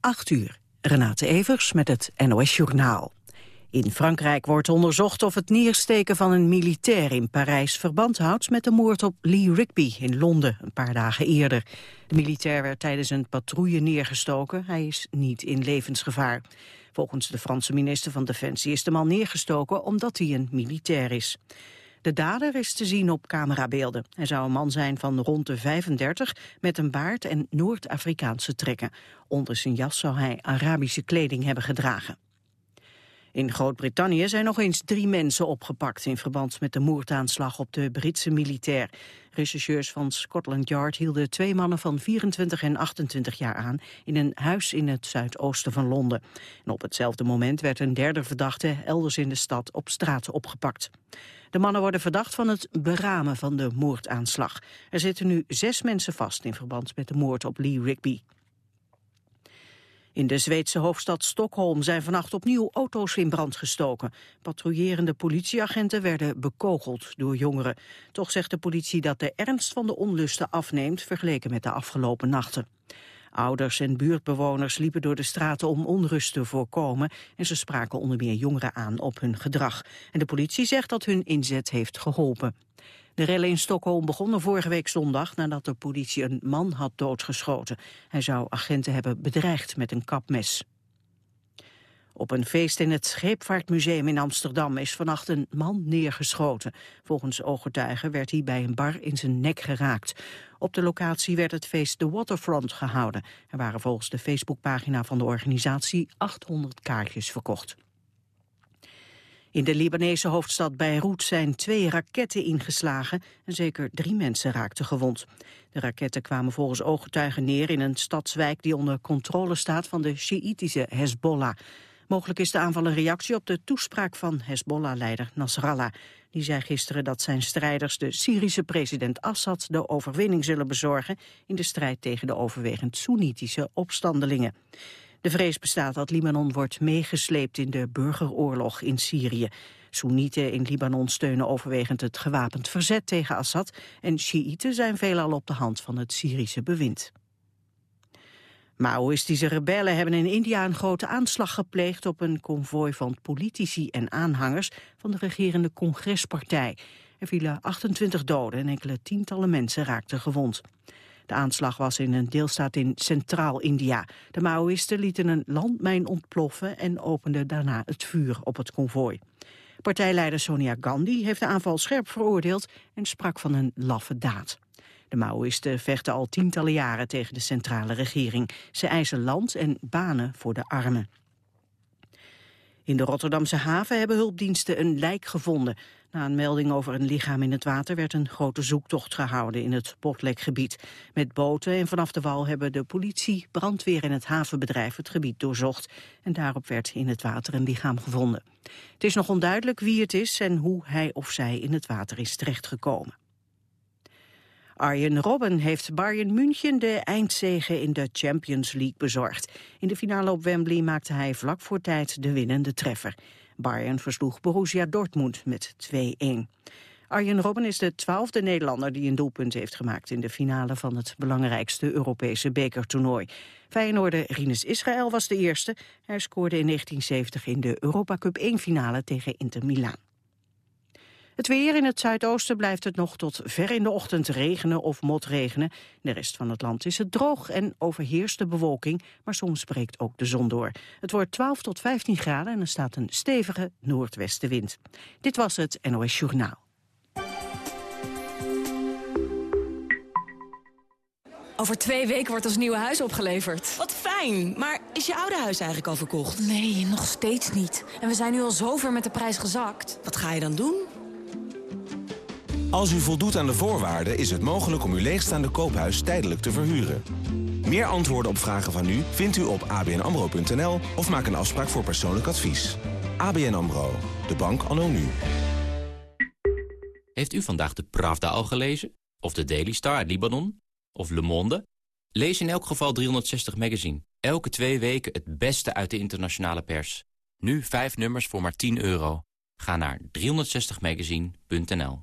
8 uur. Renate Evers met het NOS Journaal. In Frankrijk wordt onderzocht of het neersteken van een militair in Parijs verband houdt met de moord op Lee Rigby in Londen een paar dagen eerder. De militair werd tijdens een patrouille neergestoken. Hij is niet in levensgevaar. Volgens de Franse minister van Defensie is de man neergestoken omdat hij een militair is. De dader is te zien op camerabeelden. Hij zou een man zijn van rond de 35 met een baard en Noord-Afrikaanse trekken. Onder zijn jas zou hij Arabische kleding hebben gedragen. In Groot-Brittannië zijn nog eens drie mensen opgepakt... in verband met de moordaanslag op de Britse militair. Rechercheurs van Scotland Yard hielden twee mannen van 24 en 28 jaar aan... in een huis in het zuidoosten van Londen. En op hetzelfde moment werd een derde verdachte elders in de stad op straat opgepakt. De mannen worden verdacht van het beramen van de moordaanslag. Er zitten nu zes mensen vast in verband met de moord op Lee Rigby. In de Zweedse hoofdstad Stockholm zijn vannacht opnieuw auto's in brand gestoken. Patrouillerende politieagenten werden bekogeld door jongeren. Toch zegt de politie dat de ernst van de onlusten afneemt vergeleken met de afgelopen nachten. Ouders en buurtbewoners liepen door de straten om onrust te voorkomen en ze spraken onder meer jongeren aan op hun gedrag. En de politie zegt dat hun inzet heeft geholpen. De rellen in Stockholm begonnen vorige week zondag nadat de politie een man had doodgeschoten. Hij zou agenten hebben bedreigd met een kapmes. Op een feest in het Scheepvaartmuseum in Amsterdam is vannacht een man neergeschoten. Volgens ooggetuigen werd hij bij een bar in zijn nek geraakt. Op de locatie werd het feest The Waterfront gehouden. Er waren volgens de Facebookpagina van de organisatie 800 kaartjes verkocht. In de Libanese hoofdstad Beirut zijn twee raketten ingeslagen en zeker drie mensen raakten gewond. De raketten kwamen volgens ooggetuigen neer in een stadswijk die onder controle staat van de Sjiïtische Hezbollah. Mogelijk is de aanval een reactie op de toespraak van Hezbollah-leider Nasrallah. Die zei gisteren dat zijn strijders de Syrische president Assad de overwinning zullen bezorgen in de strijd tegen de overwegend Soenitische opstandelingen. De vrees bestaat dat Libanon wordt meegesleept in de burgeroorlog in Syrië. Soenieten in Libanon steunen overwegend het gewapend verzet tegen Assad... en Sjiïten zijn veelal op de hand van het Syrische bewind. Maoïstische rebellen hebben in India een grote aanslag gepleegd op een konvooi van politici en aanhangers van de regerende congrespartij. Er vielen 28 doden en enkele tientallen mensen raakten gewond. De aanslag was in een deelstaat in Centraal-India. De Maoïsten lieten een landmijn ontploffen en openden daarna het vuur op het konvooi. Partijleider Sonia Gandhi heeft de aanval scherp veroordeeld en sprak van een laffe daad. De Maoïsten vechten al tientallen jaren tegen de centrale regering. Ze eisen land en banen voor de armen. In de Rotterdamse haven hebben hulpdiensten een lijk gevonden. Na een melding over een lichaam in het water werd een grote zoektocht gehouden in het Botlekgebied. Met boten en vanaf de wal hebben de politie, brandweer en het havenbedrijf het gebied doorzocht. En daarop werd in het water een lichaam gevonden. Het is nog onduidelijk wie het is en hoe hij of zij in het water is terechtgekomen. Arjen Robben heeft Bayern München de eindzege in de Champions League bezorgd. In de finale op Wembley maakte hij vlak voor tijd de winnende treffer. Bayern versloeg Borussia Dortmund met 2-1. Arjen Robben is de twaalfde Nederlander die een doelpunt heeft gemaakt in de finale van het belangrijkste Europese bekertoernooi. Feyenoorder Rinus Israël was de eerste. Hij scoorde in 1970 in de Europa Cup 1 finale tegen Inter Milaan. Het weer in het zuidoosten blijft het nog tot ver in de ochtend regenen of motregenen. In de rest van het land is het droog en overheerst de bewolking, maar soms breekt ook de zon door. Het wordt 12 tot 15 graden en er staat een stevige noordwestenwind. Dit was het NOS Journaal. Over twee weken wordt ons nieuwe huis opgeleverd. Wat fijn, maar is je oude huis eigenlijk al verkocht? Nee, nog steeds niet. En we zijn nu al zover met de prijs gezakt. Wat ga je dan doen? Als u voldoet aan de voorwaarden is het mogelijk om uw leegstaande koophuis tijdelijk te verhuren. Meer antwoorden op vragen van u vindt u op abnamro.nl of maak een afspraak voor persoonlijk advies. ABN AMRO, de bank anno nu. Heeft u vandaag de Pravda al gelezen? Of de Daily Star uit Libanon? Of Le Monde? Lees in elk geval 360 Magazine. Elke twee weken het beste uit de internationale pers. Nu vijf nummers voor maar 10 euro. Ga naar 360magazine.nl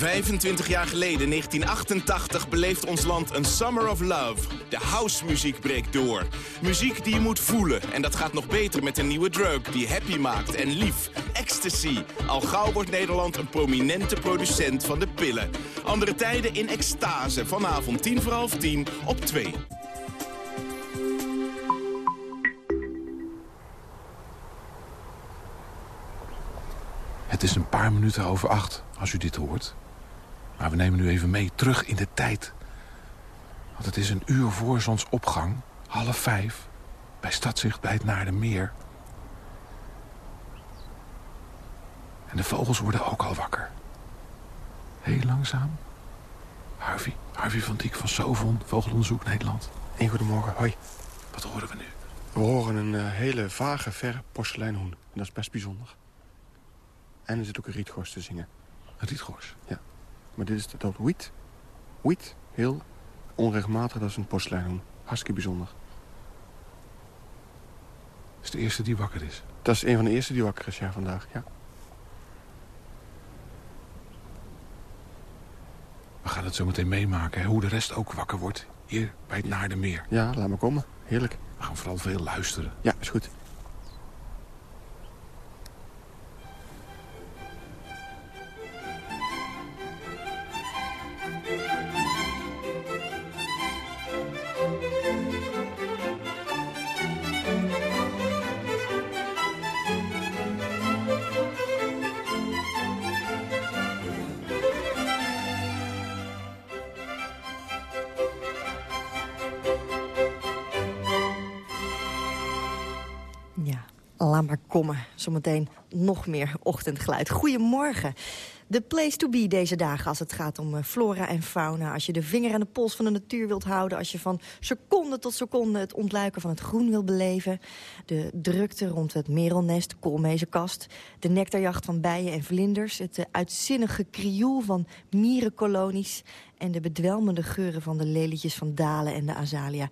25 jaar geleden, 1988, beleeft ons land een Summer of Love. De housemuziek breekt door. Muziek die je moet voelen. En dat gaat nog beter met een nieuwe drug die happy maakt en lief. Ecstasy. Al gauw wordt Nederland een prominente producent van de pillen. Andere tijden in extase. Vanavond 10 voor half 10 op 2. Het is een paar minuten over acht, als u dit hoort. Maar we nemen u even mee terug in de tijd. Want het is een uur voor zonsopgang, half vijf... bij Stadzicht bij het Naardenmeer. En de vogels worden ook al wakker. Heel langzaam. Harvey, Harvey van Diek van Sovon, Vogelonderzoek Nederland. Een goedemorgen, hoi. Wat horen we nu? We horen een uh, hele vage, verre porseleinhoen. En dat is best bijzonder. En er zit ook een rietgors te zingen. Een rietgors? Ja. Maar dit is dat wiet. Wiet, heel onregelmatig, dat is een porseleinhoen. Hartstikke bijzonder. Dat is de eerste die wakker is? Dat is een van de eerste die wakker is, ja, vandaag, ja. We gaan het zo meteen meemaken, hè, hoe de rest ook wakker wordt. Hier, bij het Naardenmeer. Ja, laat me komen. Heerlijk. We gaan vooral veel luisteren. Ja, is goed. Zometeen nog meer ochtendgeluid. Goedemorgen. De place to be deze dagen als het gaat om eh, flora en fauna. Als je de vinger aan de pols van de natuur wilt houden. Als je van seconde tot seconde het ontluiken van het groen wil beleven. De drukte rond het merelnest, koolmezenkast. De nectarjacht van bijen en vlinders. Het eh, uitzinnige krioel van mierenkolonies. En de bedwelmende geuren van de lelietjes van Dalen en de azalia.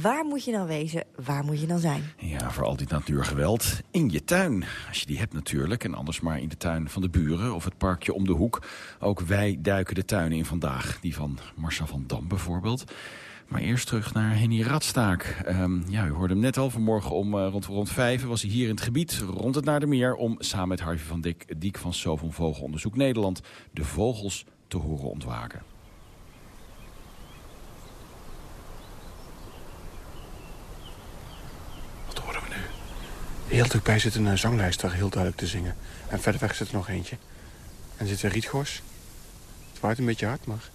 Waar moet je dan wezen? Waar moet je dan zijn? Ja, voor al dit natuurgeweld. In je tuin. Als je die hebt natuurlijk. En anders maar in de tuin van de buren of het parkje om de hoek. Ook wij duiken de tuinen in vandaag. Die van Marcel van Dam bijvoorbeeld. Maar eerst terug naar Henny Radstaak. Um, ja, u hoorde hem net al. Vanmorgen om uh, rond, rond vijf was hij hier in het gebied, rond het naar de meer... om samen met Harvey van Dijk, Diek van Sovon Vogelonderzoek Nederland... de vogels te horen ontwaken. Heel dichtbij zit een zanglijster heel duidelijk te zingen. En verder weg zit er nog eentje. En er zit een rietgors. Het waait een beetje hard, maar...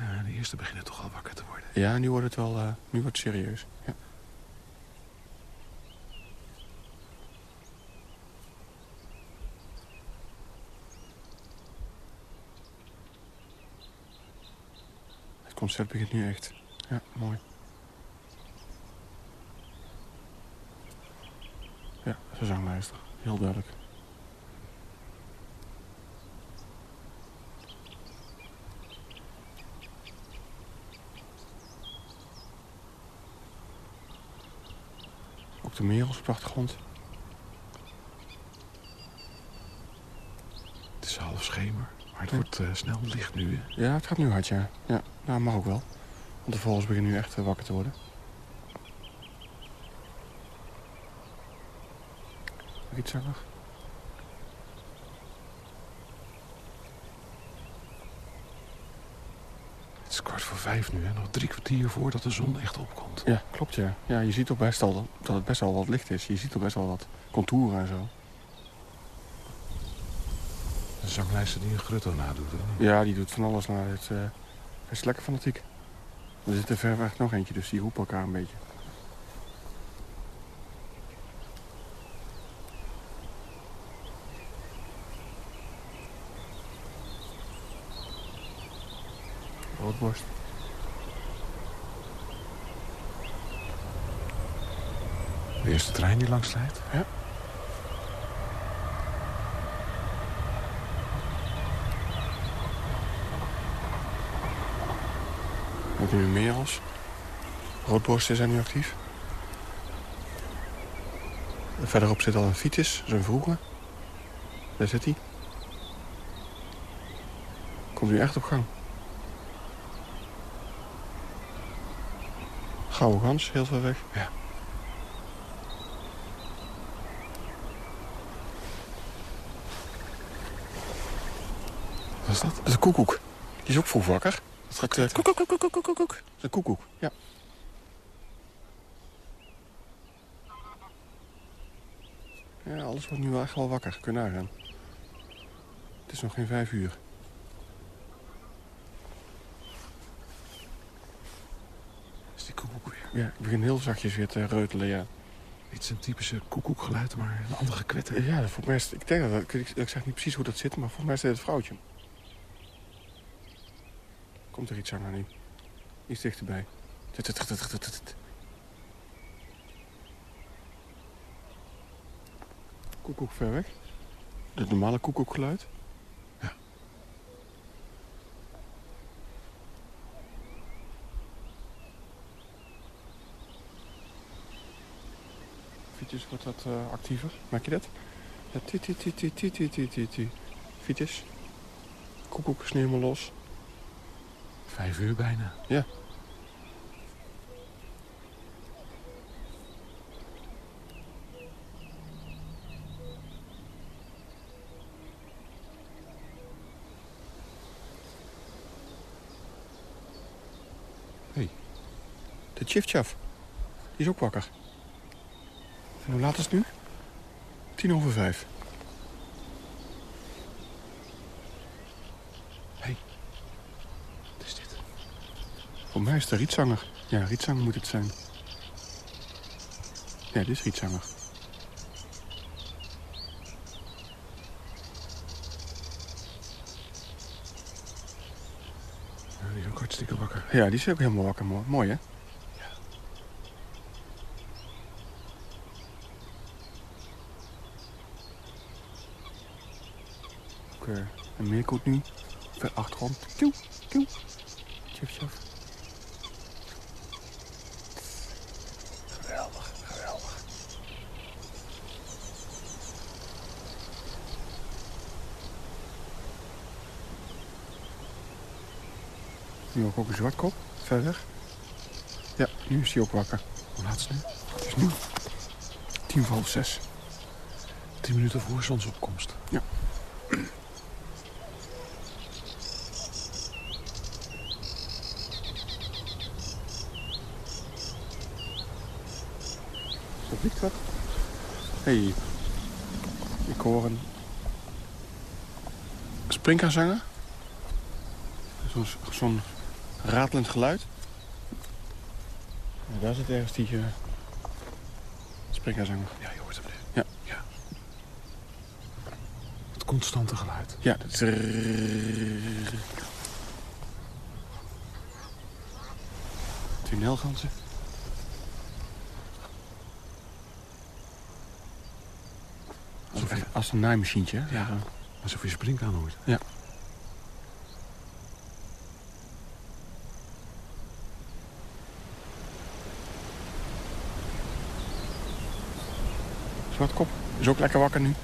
Uh, de eerste beginnen toch al wakker te worden. Ja, nu wordt het wel uh, nu wordt het serieus. Ja. Concert begint nu echt. Ja, mooi. Ja, ze zanglijster. Heel duidelijk. Ook de merels op de achtergrond. Het is half schemer. Maar het wordt uh, snel licht nu. Hè? Ja, het gaat nu hard, ja. Ja, nou, mag ook wel. Want de vogels beginnen nu echt uh, wakker te worden. Rietzanger. Het is kwart voor vijf nu, hè? Nog drie kwartier voordat de zon echt opkomt. Ja, klopt, ja. Ja, je ziet toch best al dat het best wel wat licht is. Je ziet toch best wel wat contouren en zo. Een zanglijster die een grutto nadoet, hè? Ja, die doet van alles na. Het, uh, het is lekker fanatiek. Er zit er ver weg nog eentje, dus die roepen elkaar een beetje. Roodborst. De eerste trein die langs rijdt? Ja. Je nu merels. Roodborsten zijn nu actief. Verderop zit al een fiets, zo'n vroege. Daar zit hij. Komt nu echt op gang. Gouden gans, heel ver weg. Ja. Wat is dat? Dat is een koekoek. Die is ook vroeg wakker. Dat gaat... Uh, koek, koek, koek, koek, koek, een koekoek, ja. Ja, alles wordt nu wel echt wel wakker. Kun je nagaan. Het is nog geen vijf uur. is die koekoek weer. Ja, ik begin heel zachtjes weer te reutelen, ja. Niet zijn typische koekoekgeluid, maar een andere gekwetter. Ja, volgens mij is, ik denk dat, ik, ik zeg niet precies hoe dat zit, maar volgens mij is het het vrouwtje. Komt er iets aan nu? Iets dichterbij. Koekoek ver weg. Het normale koekoekgeluid. Ja. Fietsjes wordt wat uh, actiever. Merk je dat? Ja, ti ti ti ti ti ti ti ti. Fietsjes. Koekoek is nu helemaal los. Vijf uur bijna. Ja. Hé. Hey. De Chifchaf. Die is ook wakker. En hoe laat is het nu? Tien over vijf. Hé. Wat is dit? Voor mij is het een rietzanger. Ja, rietzanger moet het zijn. Ja, dit is rietzanger. Ja, die is ook hartstikke wakker. Ja, die is ook helemaal wakker. Mooi, mooi hè? Ook uh, een meerkoet nu. Ver achtergrond. Kiew, kiew. Tjuf, tjuf. Nu ook, ook een zwartkop. Verder. Ja, nu is hij ook wakker. Hoe laat is het nu? Het is nu tien voor half zes. Tien minuten voor zonsopkomst. Ja. Zo vliegt wat. Hé, hey. ik hoor een sprinkerzanger. Zo'n ratelend geluid. Ja, daar zit ergens die uh, sprinkerzanger. Ja, je hoort hem nu. Ja. ja. Het constante geluid. Ja, dat is... Tunnelganzen. Alsof je... Als een naaimachientje? Ja, alsof je springkaan hoort. Ja. Zwartkop is ook lekker wakker nu.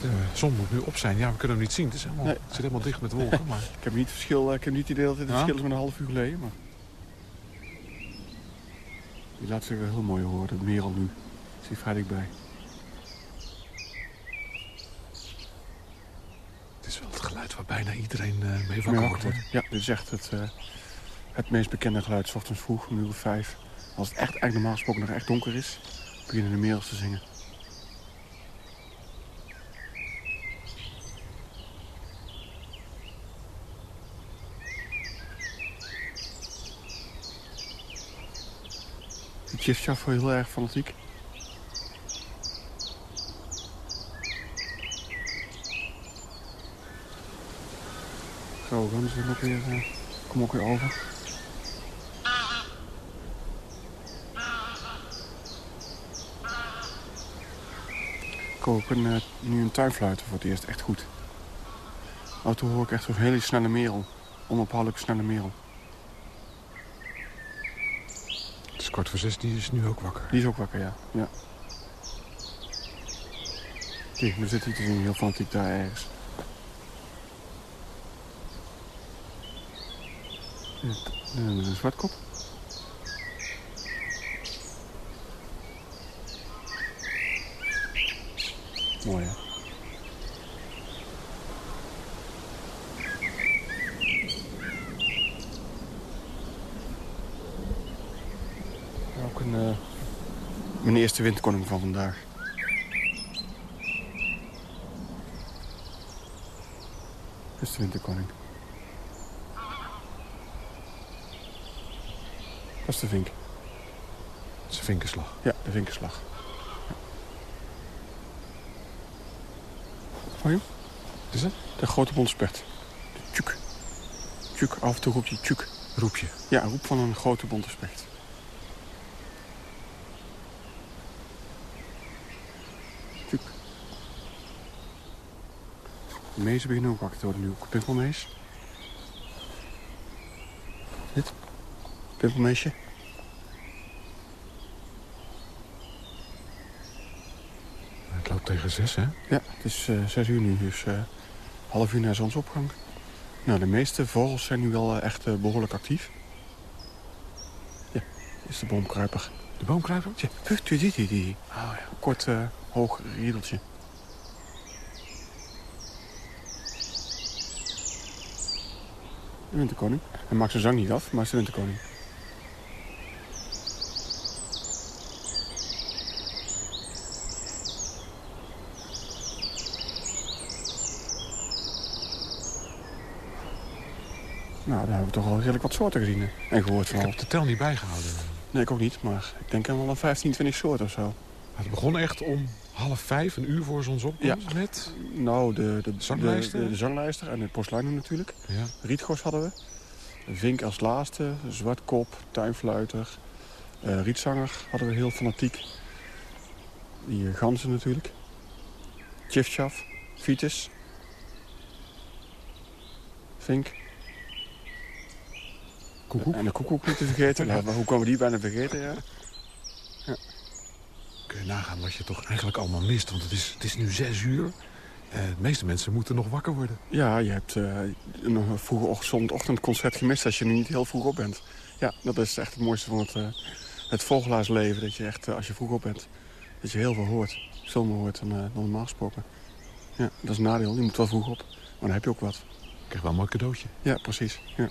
De zon moet nu op zijn. Ja, we kunnen hem niet zien. Het, is helemaal, Nee. het zit helemaal dicht met wolken. Maar Ik heb niet het verschil, ik heb niet het idee dat het Ja? verschil is met een half uur geleden. Maar... Die laat zich wel heel mooi horen, dat merel nu. Zie vrij dichtbij. het is wel het geluid waar bijna iedereen eh, mee wakker wordt. Ja, dit is echt het, eh, het meest bekende geluid. 's ochtends vroeg, om uur vijf. Als het echt, eigenlijk normaal gesproken nog echt donker is, beginnen de merels te zingen. Chifchaf wordt heel erg fanatiek. Zo, dan is het ook weer, eh, kom ook weer over. kopen een, nu een tuinfluiter voor het eerst echt goed. Auto toen hoor ik echt zo'n hele snelle merel. Onophoudelijk snelle merel. Het is kwart voor zes, die is nu ook wakker. Die is ook wakker, ja. ja. Kijk, we zitten hier in zien, heel fanatiek daar ergens. Een zwartkop. Mooi, hè? Ook een, uh, mijn eerste winterkoning van vandaag. De winterkoning. Dat is de vink. Dat is de vinkenslag. Ja, de vinkenslag. Hoor je hem? Wat is het? De grote bontspert. De tjuk. Tjuk, af en toe roep je tjuk. Roep je? Ja, roep van een grote bonte spert. Tjuk. De mezen beginnen ook wakker te worden nu. Pimpelmees. Dit. Pimpelmeesje. Het loopt tegen zes, hè? Ja, het is uh, zes uur nu, dus uh, half uur na zonsopgang. Nou, de meeste vogels zijn nu wel uh, echt behoorlijk actief. Ja, is de boomkruiper. De boomkruiper? Ja, oh, ja. Kort, hoog riedeltje. De winterkoning. Hij maakt zijn zang niet af, maar is de winterkoning. Nou, daar hebben we toch al redelijk wat soorten gezien en gehoord van. Ik heb de tel niet bijgehouden. Nee, ik ook niet, maar ik denk wel een 15, 20 soorten of zo. Het begon echt om half vijf, een uur voor zonsopkomst ja. met? Nou, de, de, zanglijster? De, de, zanglijster en de porseleinen natuurlijk. Ja. Rietgors hadden we. Vink als laatste, zwartkop, tuinfluiter. Uh, rietzanger hadden we heel fanatiek. Die uh, ganzen natuurlijk. Tjiftjaf, Vitus. Vink. Koekoek. En de koekoek niet te vergeten. nou, hoe komen we die bijna vergeten, ja? ja. Kun je nagaan wat je toch eigenlijk allemaal mist. Want het is, het is nu zes uur. Uh, de meeste mensen moeten nog wakker worden. Ja, je hebt uh, een vroege zondagochtendconcert gemist als je nu niet heel vroeg op bent. Ja, dat is echt het mooiste van het, uh, het vogelaarsleven. Dat je echt, als je vroeg op bent, dat je heel veel hoort. Veel meer hoort dan, dan normaal gesproken. Ja, dat is een nadeel. Je moet wel vroeg op. Maar dan heb je ook wat. Ik krijg wel een mooi cadeautje. Ja, precies. Ja.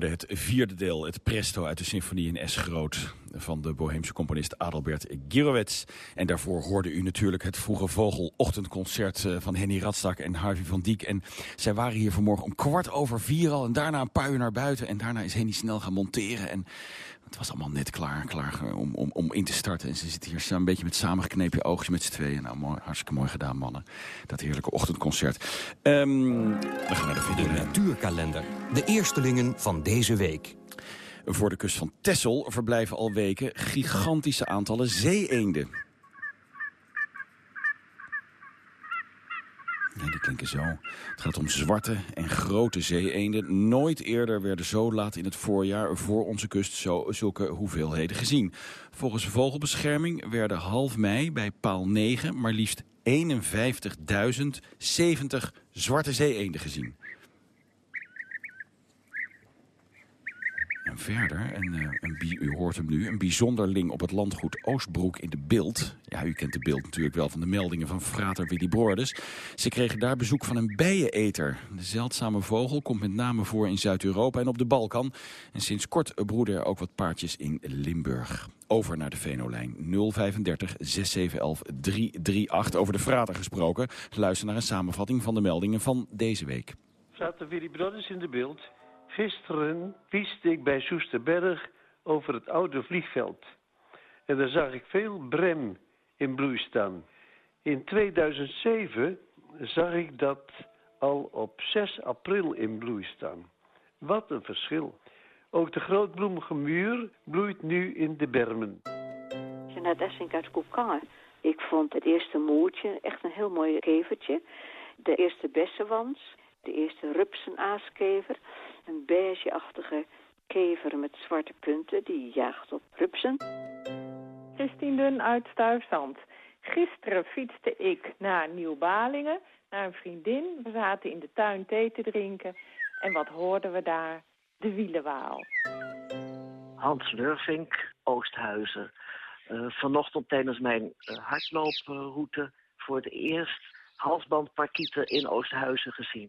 Hoorde het vierde deel, het presto uit de symfonie in S groot van de Boheemse componist Adalbert Gierowetz. En daarvoor hoorde u natuurlijk het Vroege Vogel ochtendconcert eh, van Henny Radstak en Harvey van Diek. En zij waren hier vanmorgen om kwart over vier al en daarna een paar uur naar buiten. En daarna is Henny snel gaan monteren en het was allemaal net klaar, klaar om, om, om in te starten. En ze zitten hier een beetje met samengeknepen oogjes met z'n tweeën. Nou, mooi, hartstikke mooi gedaan, mannen. Dat heerlijke ochtendconcert. Um, we gaan naar de video. De natuurkalender. De eerstelingen van deze week. Voor de kust van Texel verblijven al weken gigantische aantallen zeeenden. Ja, die klinken zo. Het gaat om zwarte en grote zeeenden. Nooit eerder werden zo laat in het voorjaar voor onze kust zo, zulke hoeveelheden gezien. Volgens Vogelbescherming werden half mei bij paal 9 maar liefst 51.070 zwarte zeeenden gezien. Verder, een, u hoort hem nu, een bijzonderling op het landgoed Oostbroek in de Beeld. Ja, u kent de Beeld natuurlijk wel van de meldingen van frater Willy Broordes. Ze kregen daar bezoek van een bijeneter. De zeldzame vogel komt met name voor in Zuid-Europa en op de Balkan. En sinds kort broeden er ook wat paardjes in Limburg. Over naar de Venolijn 035 6711 338. Over de frater gesproken. Luister naar een samenvatting van de meldingen van deze week. Frater Willy Broordes in de Beeld Gisteren fietste ik bij Soesterberg over het oude vliegveld. En daar zag ik veel brem in bloei staan. In 2007 zag ik dat al op 6 april in bloei staan. Wat een verschil. Ook de grootbloemige muur bloeit nu in de bermen. Jeanette Essink uit Koekangen. Ik vond het eerste moertje echt een heel mooi kevertje. De eerste bessenwans, de eerste rupsenaaskever een beigeachtige kever met zwarte punten die jaagt op rupsen. Christine Dun uit Stuifzand. Gisteren fietste ik naar Nieuw-Balingen, naar een vriendin. We zaten in de tuin thee te drinken. En wat hoorden we daar? De wielenwaal. Hans Lurvink, Oosthuizen. Uh, vanochtend tijdens mijn uh, hardlooproute voor het eerst halsbandparkieten in Oosthuizen gezien.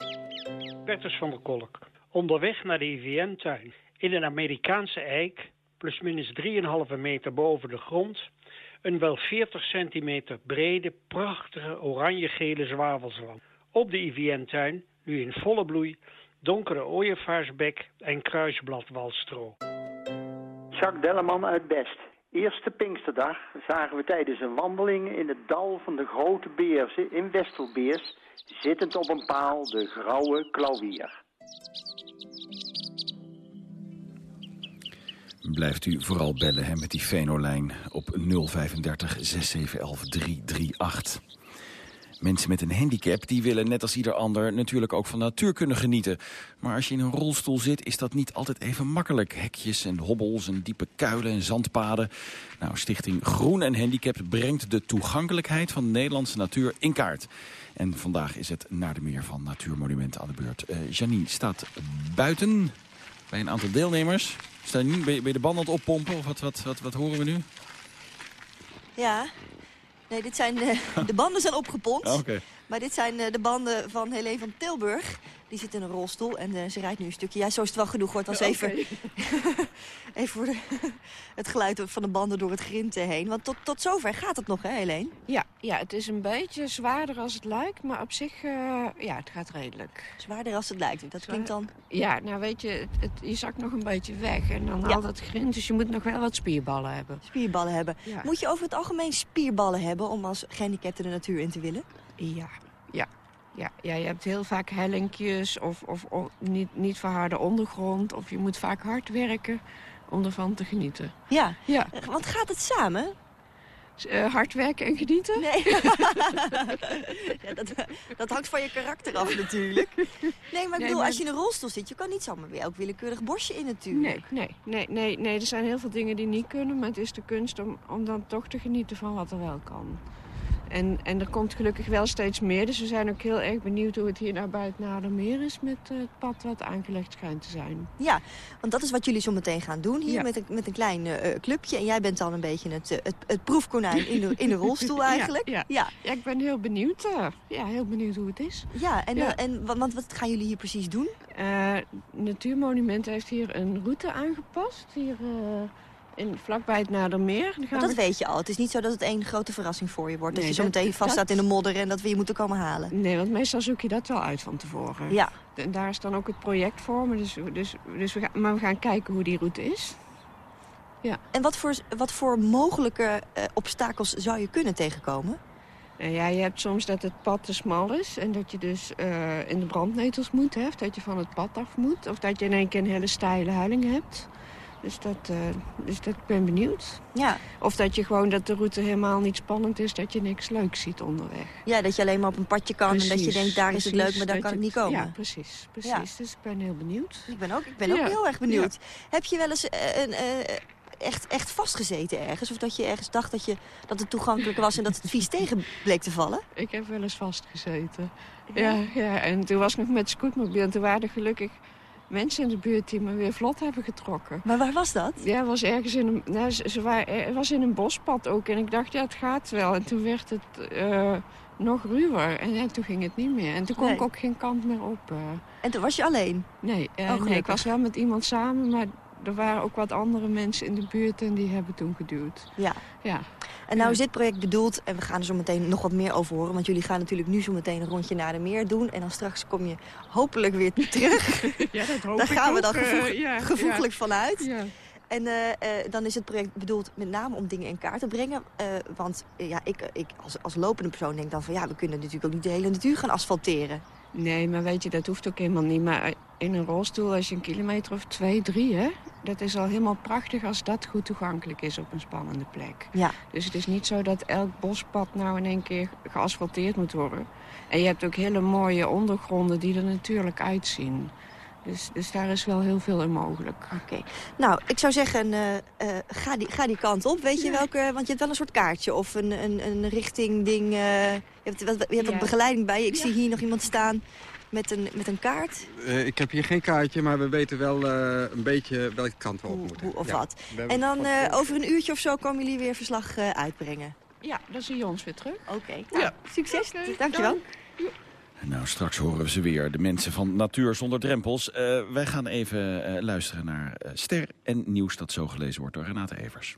Bertus van der Kolk. Onderweg naar de IVN-tuin. In een Amerikaanse eik, plusminus 3,5 meter boven de grond... een wel 40 centimeter brede, prachtige oranje-gele zwavelzwam. Op de IVN-tuin, nu in volle bloei, donkere ooievaarsbek en kruisbladwalstro. Jacques Delleman uit Best. Eerste Pinksterdag zagen we tijdens een wandeling in het dal van de Grote Beerse in Westelbeers... zittend op een paal de grauwe klauwier. Blijft u vooral bellen hè, met die Venolijn op 035 6711 338. Mensen met een handicap die willen net als ieder ander natuurlijk ook van natuur kunnen genieten. Maar als je in een rolstoel zit is dat niet altijd even makkelijk. Hekjes en hobbels en diepe kuilen en zandpaden. Nou, Stichting Groen en Handicap brengt de toegankelijkheid van de Nederlandse natuur in kaart. En vandaag is het naar de meer van Natuurmonumenten aan de beurt. Uh, Janine staat buiten bij een aantal deelnemers. Staan je, ben je de band aan het oppompen of wat, wat, wat, wat horen we nu? Ja, nee, dit zijn de, de banden zijn opgepompt. Ah, oké. Maar dit zijn eh, de banden van Helene van Tilburg. Die zit in een rolstoel en uh, ze rijdt nu een stukje. Ja, zo is het wel genoeg hoor. Als even, even voor de, het geluid van de banden door het grind heen. Want tot, tot zover gaat het nog, hè Helene? Ja, ja, het is een beetje zwaarder als het lijkt. Maar op zich, uh, ja, het gaat redelijk. Zwaarder als het lijkt. Dat klinkt dan... Ja, nou weet je, het, het, je zakt nog een beetje weg. En dan ja. al dat grind. Dus je moet nog wel wat spierballen hebben. Spierballen hebben. Ja. Moet je over het algemeen spierballen hebben om als gehandicapte de natuur in te willen? Ja, ja. Ja, ja, je hebt heel vaak hellinkjes of, of, of niet, niet verharde ondergrond. Of je moet vaak hard werken om ervan te genieten. Ja, ja. want gaat het samen? Uh, hard werken en genieten? Nee, ja, dat, dat, hangt van je karakter af natuurlijk. Nee, maar ik bedoel, als je in een rolstoel zit... je kan niet zomaar weer elk willekeurig bosje in natuurlijk. Nee, nee, nee, nee, nee, er zijn heel veel dingen die niet kunnen... maar het is de kunst om, om dan toch te genieten van wat er wel kan. En, en er komt gelukkig wel steeds meer. Dus we zijn ook heel erg benieuwd hoe het hier naar buiten Nadermeer is... met uh, het pad wat aangelegd schijnt te zijn. Ja, want dat is wat jullie zo meteen gaan doen hier Ja. met, een, met een klein eh, clubje. En jij bent dan een beetje het, eh, het, het proefkonijn in de, in de rolstoel eigenlijk. Ja, ja. ja. ik ben heel benieuwd. eh, ja, heel benieuwd hoe het is. Ja, en, eh, en wa- want wat gaan jullie hier precies doen? Eh, Natuurmonument heeft hier een route aangepast. Hier eh, in, vlakbij het Nadermeer. Dat we- weet je al. Het is niet zo dat het één grote verrassing voor je wordt. Nee, dat je zo meteen vast staat dat- in de modder en dat we je moeten komen halen. Nee, want meestal zoek je dat wel uit van tevoren. Ja. En daar is dan ook het project voor. Maar, dus, dus, dus we gaan, maar we gaan kijken hoe die route is. Ja. En wat voor, wat voor mogelijke eh, obstakels zou je kunnen tegenkomen? Nou ja, je hebt soms dat het pad te smal is en dat je dus eh, in de brandnetels moet, hè, of dat je van het pad af moet. Of dat je in één keer een hele steile helling hebt. Dus dat, eh, dus dat ik ben benieuwd. Ja. Of dat je gewoon dat de route helemaal niet spannend is, dat je niks leuks ziet onderweg. Ja, dat je alleen maar op een padje kan en dat je denkt, daar is het leuk, maar daar kan ik niet het- komen. Ja, precies. precies. Ja. Dus ik ben heel benieuwd. Ik ben ook, ik ben ook heel erg benieuwd. Heb je wel eens eh, een, eh, echt, echt vastgezeten ergens? Of dat je ergens dacht dat, je, dat het toegankelijk was en dat het vies tegen bleek te vallen? Ik heb wel eens vastgezeten. Ja, ja, en toen was ik nog met scootmobiel en toen waren er gelukkig mensen in de buurt die me weer vlot hebben getrokken. Maar waar was dat? Ja, het was ergens in een, nou, ze, ze waren, het was in een bospad ook. En ik dacht, ja, het gaat wel. En toen werd het eh, nog ruwer. En toen ging het niet meer. En toen kon Nee. ik ook geen kant meer op. eh. En toen was je alleen? Nee, eh, Oh, nee, ik was wel met iemand samen, maar er waren ook wat andere mensen in de buurt en die hebben toen geduwd. Ja. Ja. En nou is dit project bedoeld, en we gaan er zo meteen nog wat meer over horen... want jullie gaan natuurlijk nu zo meteen een rondje naar de meer doen... en dan straks kom je hopelijk weer terug. Ja, dat hoop Daar ik gaan we dan eh, gevoeg- ja, gevoeglijk ja. vanuit. Ja. En eh, eh, dan is het project bedoeld met name om dingen in kaart te brengen. Want ja, ik, ik als, als lopende persoon denk dan van... ja, we kunnen natuurlijk ook niet de hele natuur gaan asfalteren. Nee, maar weet je, dat hoeft ook helemaal niet. Maar in een rolstoel, als je een kilometer of twee, drie, hè, dat is al helemaal prachtig als dat goed toegankelijk is op een spannende plek. Ja. Dus het is niet zo dat elk bospad nou in één keer geasfalteerd moet worden. En je hebt ook hele mooie ondergronden die er natuurlijk uitzien. Dus, dus daar is wel heel veel in mogelijk. Oké. Nou, ik zou zeggen, eh, eh, ga, die, ga die kant op. Weet je welke, want je hebt wel een soort kaartje of een, een, een richting ding. eh, je hebt, wat, je hebt wat begeleiding bij je. Ik zie hier nog iemand staan met een, met een kaart. Eh, ik heb hier geen kaartje, maar we weten wel eh, een beetje welke kant we op moeten. Hoe of Ja, wat. En dan eh, over een uurtje of zo komen jullie weer verslag eh, uitbrengen. Ja, dan zie je ons weer terug. Oké. Nou, succes. Dankjewel. Nou, straks horen we ze weer, de mensen van Natuur zonder drempels. Eh, wij gaan even eh, luisteren naar eh, Ster en nieuws dat zo gelezen wordt door Renate Evers.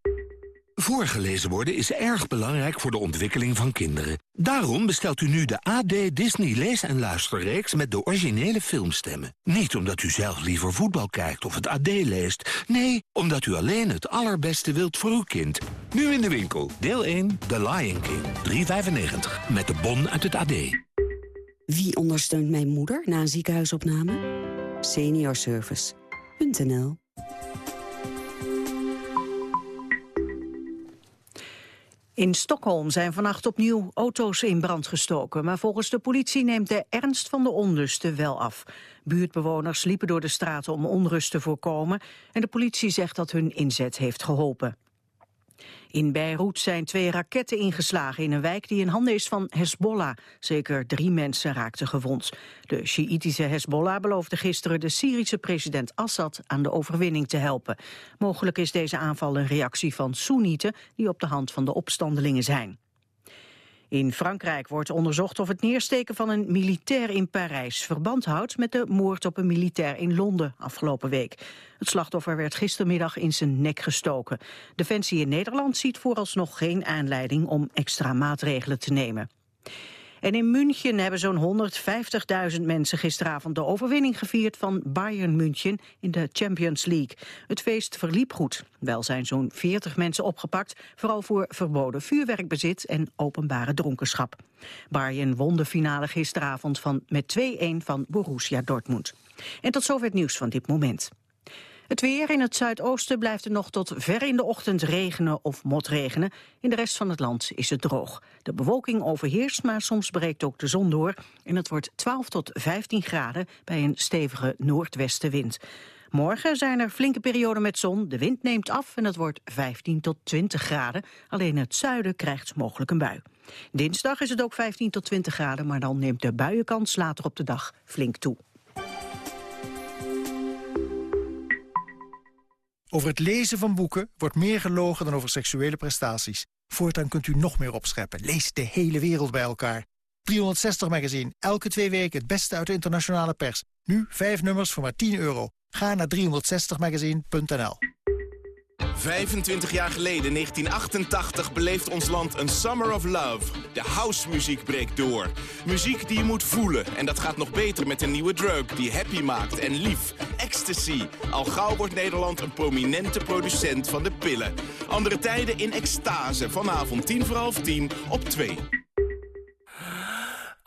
Voorgelezen worden is erg belangrijk voor de ontwikkeling van kinderen. Daarom bestelt u nu de AD Disney lees- en luisterreeks met de originele filmstemmen. Niet omdat u zelf liever voetbal kijkt of het AD leest. Nee, omdat u alleen het allerbeste wilt voor uw kind. Nu in de winkel. Deel 1, The Lion King. 3,95. Met de bon uit het AD. Wie ondersteunt mijn moeder na een ziekenhuisopname? Seniorservice.nl In Stockholm zijn vannacht opnieuw auto's in brand gestoken. Maar volgens de politie neemt de ernst van de onlusten wel af. Buurtbewoners liepen door de straten om onrust te voorkomen. En de politie zegt dat hun inzet heeft geholpen. In Beirut zijn twee raketten ingeslagen in een wijk die in handen is van Hezbollah. Zeker drie mensen raakten gewond. De Sjiïtische Hezbollah beloofde gisteren de Syrische president Assad aan de overwinning te helpen. Mogelijk is deze aanval een reactie van Soenieten die op de hand van de opstandelingen zijn. In Frankrijk wordt onderzocht of het neersteken van een militair in Parijs verband houdt met de moord op een militair in Londen afgelopen week. Het slachtoffer werd gistermiddag in zijn nek gestoken. Defensie in Nederland ziet vooralsnog geen aanleiding om extra maatregelen te nemen. En in München hebben zo'n 150.000 mensen gisteravond de overwinning gevierd van Bayern München in de Champions League. Het feest verliep goed. Wel zijn zo'n 40 mensen opgepakt, vooral voor verboden vuurwerkbezit en openbare dronkenschap. Bayern won de finale gisteravond van, met 2-1 van Borussia Dortmund. En tot zover het nieuws van dit moment. Het weer in het zuidoosten blijft er nog tot ver in de ochtend regenen of motregenen. In de rest van het land is het droog. De bewolking overheerst, maar soms breekt ook de zon door. En het wordt 12 tot 15 graden bij een stevige noordwestenwind. Morgen zijn er flinke perioden met zon, de wind neemt af en het wordt 15 tot 20 graden. Alleen het zuiden krijgt mogelijk een bui. Dinsdag is het ook 15 tot 20 graden, maar dan neemt de buienkans later op de dag flink toe. Over het lezen van boeken wordt meer gelogen dan over seksuele prestaties. Voortaan kunt u nog meer opscheppen. Lees de hele wereld bij elkaar. 360 Magazine, elke twee weken het beste uit de internationale pers. Nu vijf nummers voor maar 10 euro. Ga naar 360magazine.nl 25 jaar geleden, 1988, beleeft ons land een Summer of Love. De housemuziek breekt door. Muziek die je moet voelen. En dat gaat nog beter met een nieuwe drug die happy maakt en lief. Ecstasy. Al gauw wordt Nederland een prominente producent van de pillen. Andere tijden in extase. Vanavond 10 voor half 10 op 2.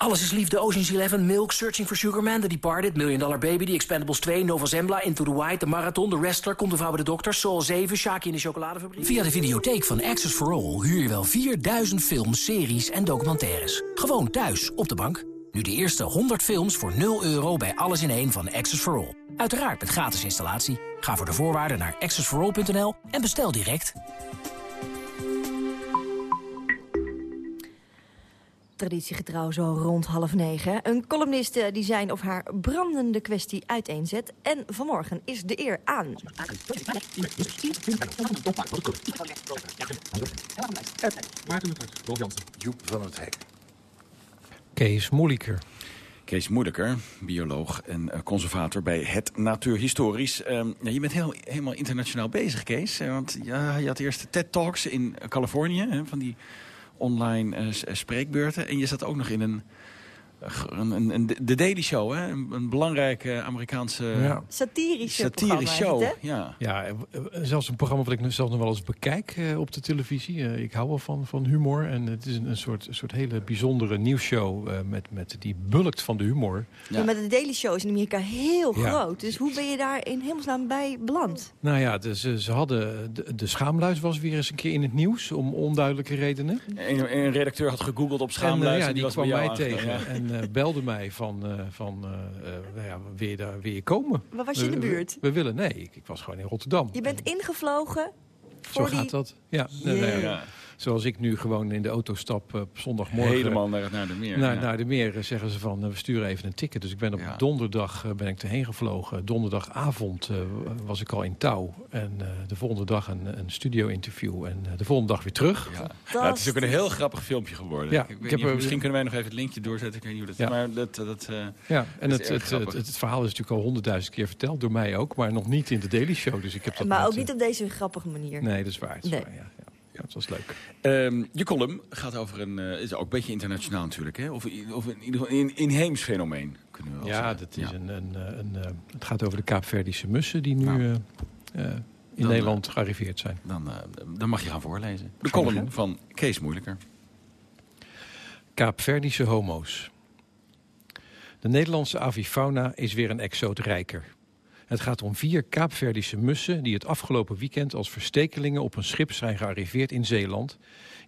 Alles is liefde, Ocean's Eleven, Milk, Searching for Sugar Man, The Departed, Million Dollar Baby, The Expendables 2, Nova Zembla, Into the White, The Marathon, The Wrestler, Komt de Vrouw bij de Dokter, Soul 7, Shaki in de Chocoladefabriek. Via de videotheek van Access for All huur je wel 4000 films, series en documentaires. Gewoon thuis, op de bank. Nu de eerste 100 films voor 0 euro bij Alles in één van Access for All. Uiteraard met gratis installatie. Ga voor de voorwaarden naar accessforall.nl en bestel direct. Traditiegetrouw zo rond half negen. Een columniste die zijn of haar brandende kwestie uiteenzet. En vanmorgen is de eer aan. Maarten Rolf Jansen, Joep van het Hek. Kees Moeilijker. Kees Moeilijker, bioloog en eh, conservator bij Het Natuurhistorisch. Uh, je bent heel, helemaal internationaal bezig, Kees. Eh, want ja, je had eerst TED-talks in Californië, hè, van die online uh, spreekbeurten. En je zat ook nog in een, een, een, een de Daily Show, hè? Een, een belangrijke Amerikaanse ja. satirische show. ja. ja, zelfs een programma wat ik zelf nog wel eens bekijk uh, op de televisie. Uh, ik hou wel van, van humor. En het is een, een soort, soort hele bijzondere nieuwsshow uh, met, met, die bulkt van de humor. Ja. ja maar de Daily Show is in Amerika heel groot. Dus hoe ben je daar in hemelsnaam bij beland? Nou ja, dus, ze hadden de, de schaamluis was weer eens een keer in het nieuws om onduidelijke redenen. Een, een redacteur had gegoogeld op schaamluis. En, ja, die, die was kwam mij tegen. Ja. En uh, belde mij van, uh, van uh, nou ja, wil, je daar, wil je komen? Waar was je in de buurt? We, we willen, nee, ik, ik, was gewoon in Rotterdam. Je bent ingevlogen? Voor Zo die... gaat dat. Ja, nee, nee, ja. Zoals ik nu gewoon in de auto stap op zondagmorgen. Helemaal naar, naar de meer. Naar, ja. naar de meer zeggen ze van, we sturen even een ticket. Dus ik ben op ja. donderdag ben ik erheen gevlogen. Donderdagavond uh, was ik al in touw. En uh, de volgende dag een, een studio-interview. En uh, de volgende dag weer terug. Ja. ja. het is ook een heel grappig filmpje geworden. Ja, ik, ik ik heb, niet, misschien kunnen wij nog even het linkje doorzetten. Ik weet niet hoe dat ja. Maar dat, dat, ja, en het, het, het, het, verhaal is natuurlijk al honderdduizend keer verteld. Door mij ook. Maar nog niet in de Daily Show. Dus ik heb dat maar ook niet op deze grappige manier. Nee, dat is waar. Dat is nee. waar ja. Het was leuk. Um, je column gaat over een, uh, is ook een beetje internationaal natuurlijk, hè? Of, of in ieder geval een inheems fenomeen, kunnen we wel ja, zeggen. Dat is ja, een, een, een, een, het gaat over de Kaapverdische mussen die nu nou, uh, in dan, Nederland gearriveerd zijn. Dan, dan mag je gaan voorlezen. De column van Kees Moeilijker. Kaapverdische homo's. De Nederlandse avifauna is weer een exoot rijker. Het gaat om vier Kaapverdische mussen die het afgelopen weekend als verstekelingen op een schip zijn gearriveerd in Zeeland,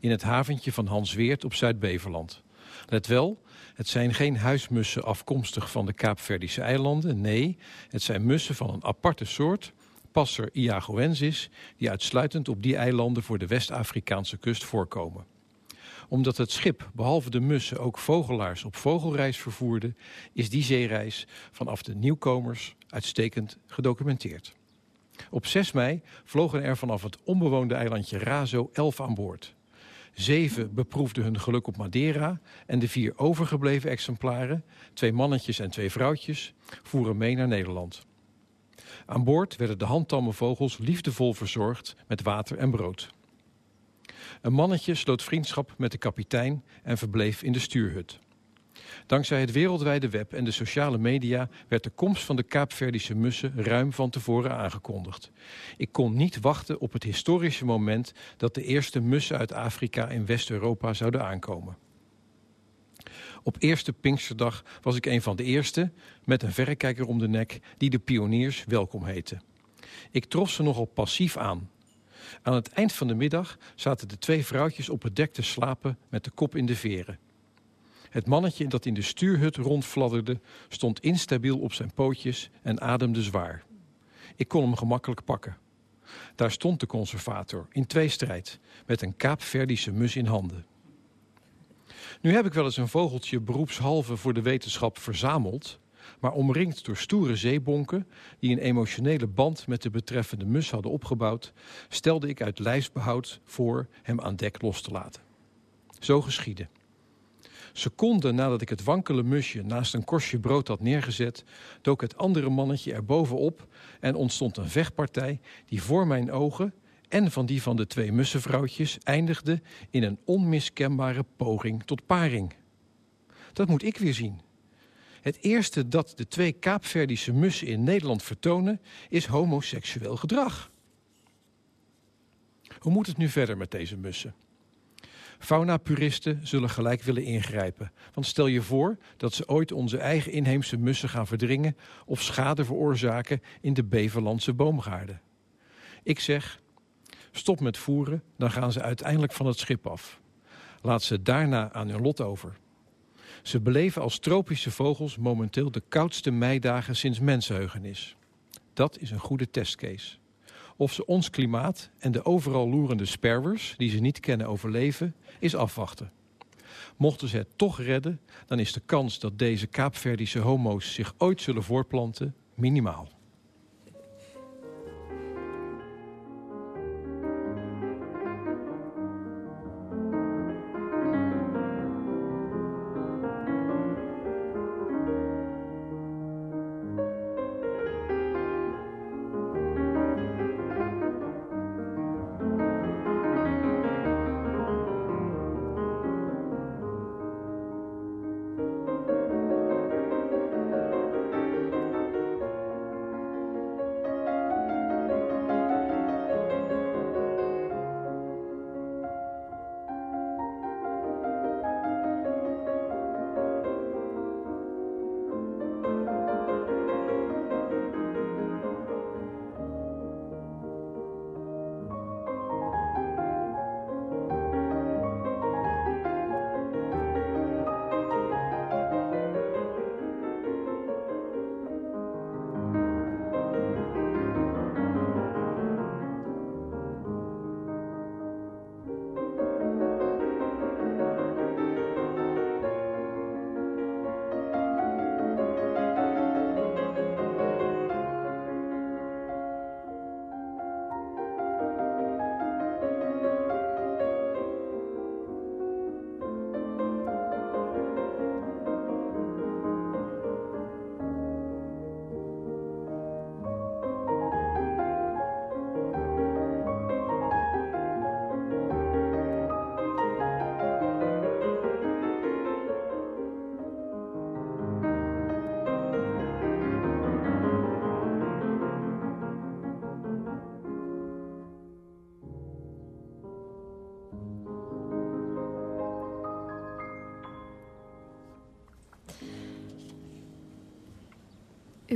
in het haventje van Hans Weert op Zuid-Beverland. Let wel, het zijn geen huismussen afkomstig van de Kaapverdische eilanden, nee, het zijn mussen van een aparte soort, Passer iagoensis, die uitsluitend op die eilanden voor de West-Afrikaanse kust voorkomen omdat het schip, behalve de mussen, ook vogelaars op vogelreis vervoerde, is die zeereis vanaf de nieuwkomers uitstekend gedocumenteerd. Op 6 mei vlogen er vanaf het onbewoonde eilandje Razo 11 aan boord. Zeven beproefden hun geluk op Madeira en de vier overgebleven exemplaren, twee mannetjes en twee vrouwtjes, voeren mee naar Nederland. Aan boord werden de handtamme vogels liefdevol verzorgd met water en brood. Een mannetje sloot vriendschap met de kapitein en verbleef in de stuurhut. Dankzij het wereldwijde web en de sociale media werd de komst van de Kaapverdische mussen ruim van tevoren aangekondigd. Ik kon niet wachten op het historische moment dat de eerste mussen uit Afrika in West-Europa zouden aankomen. Op eerste Pinksterdag was ik een van de eerste, met een verrekijker om de nek, die de pioniers welkom heette. Ik trof ze nogal passief aan. Aan het eind van de middag zaten de twee vrouwtjes op het dek te slapen met de kop in de veren. Het mannetje dat in de stuurhut rondfladderde stond instabiel op zijn pootjes en ademde zwaar. Ik kon hem gemakkelijk pakken. Daar stond de conservator in tweestrijd met een Kaapverdische mus in handen. Nu heb ik wel eens een vogeltje beroepshalve voor de wetenschap verzameld... maar omringd door stoere zeebonken... die een emotionele band met de betreffende mus hadden opgebouwd... stelde ik uit lijfsbehoud voor hem aan dek los te laten. Zo geschiedde. Seconden nadat ik het wankele musje naast een korstje brood had neergezet... dook het andere mannetje er bovenop en ontstond een vechtpartij... die voor mijn ogen en van die van de twee mussenvrouwtjes eindigde in een onmiskenbare poging tot paring. Dat moet ik weer zien. Het eerste dat de twee Kaapverdische mussen in Nederland vertonen is homoseksueel gedrag. Hoe moet het nu verder met deze mussen? Fauna-puristen zullen gelijk willen ingrijpen. Want stel je voor dat ze ooit onze eigen inheemse mussen gaan verdringen... of schade veroorzaken in de Beverlandse boomgaarden. Ik zeg, stop met voeren, dan gaan ze uiteindelijk van het schip af. Laat ze daarna aan hun lot over. Ze beleven als tropische vogels momenteel de koudste meidagen sinds mensenheugenis. Dat is een goede testcase. Of ze ons klimaat en de overal loerende sparrows, die ze niet kennen, overleven, is afwachten. Mochten ze het toch redden, dan is de kans dat deze Kaapverdische homo's zich ooit zullen voortplanten minimaal.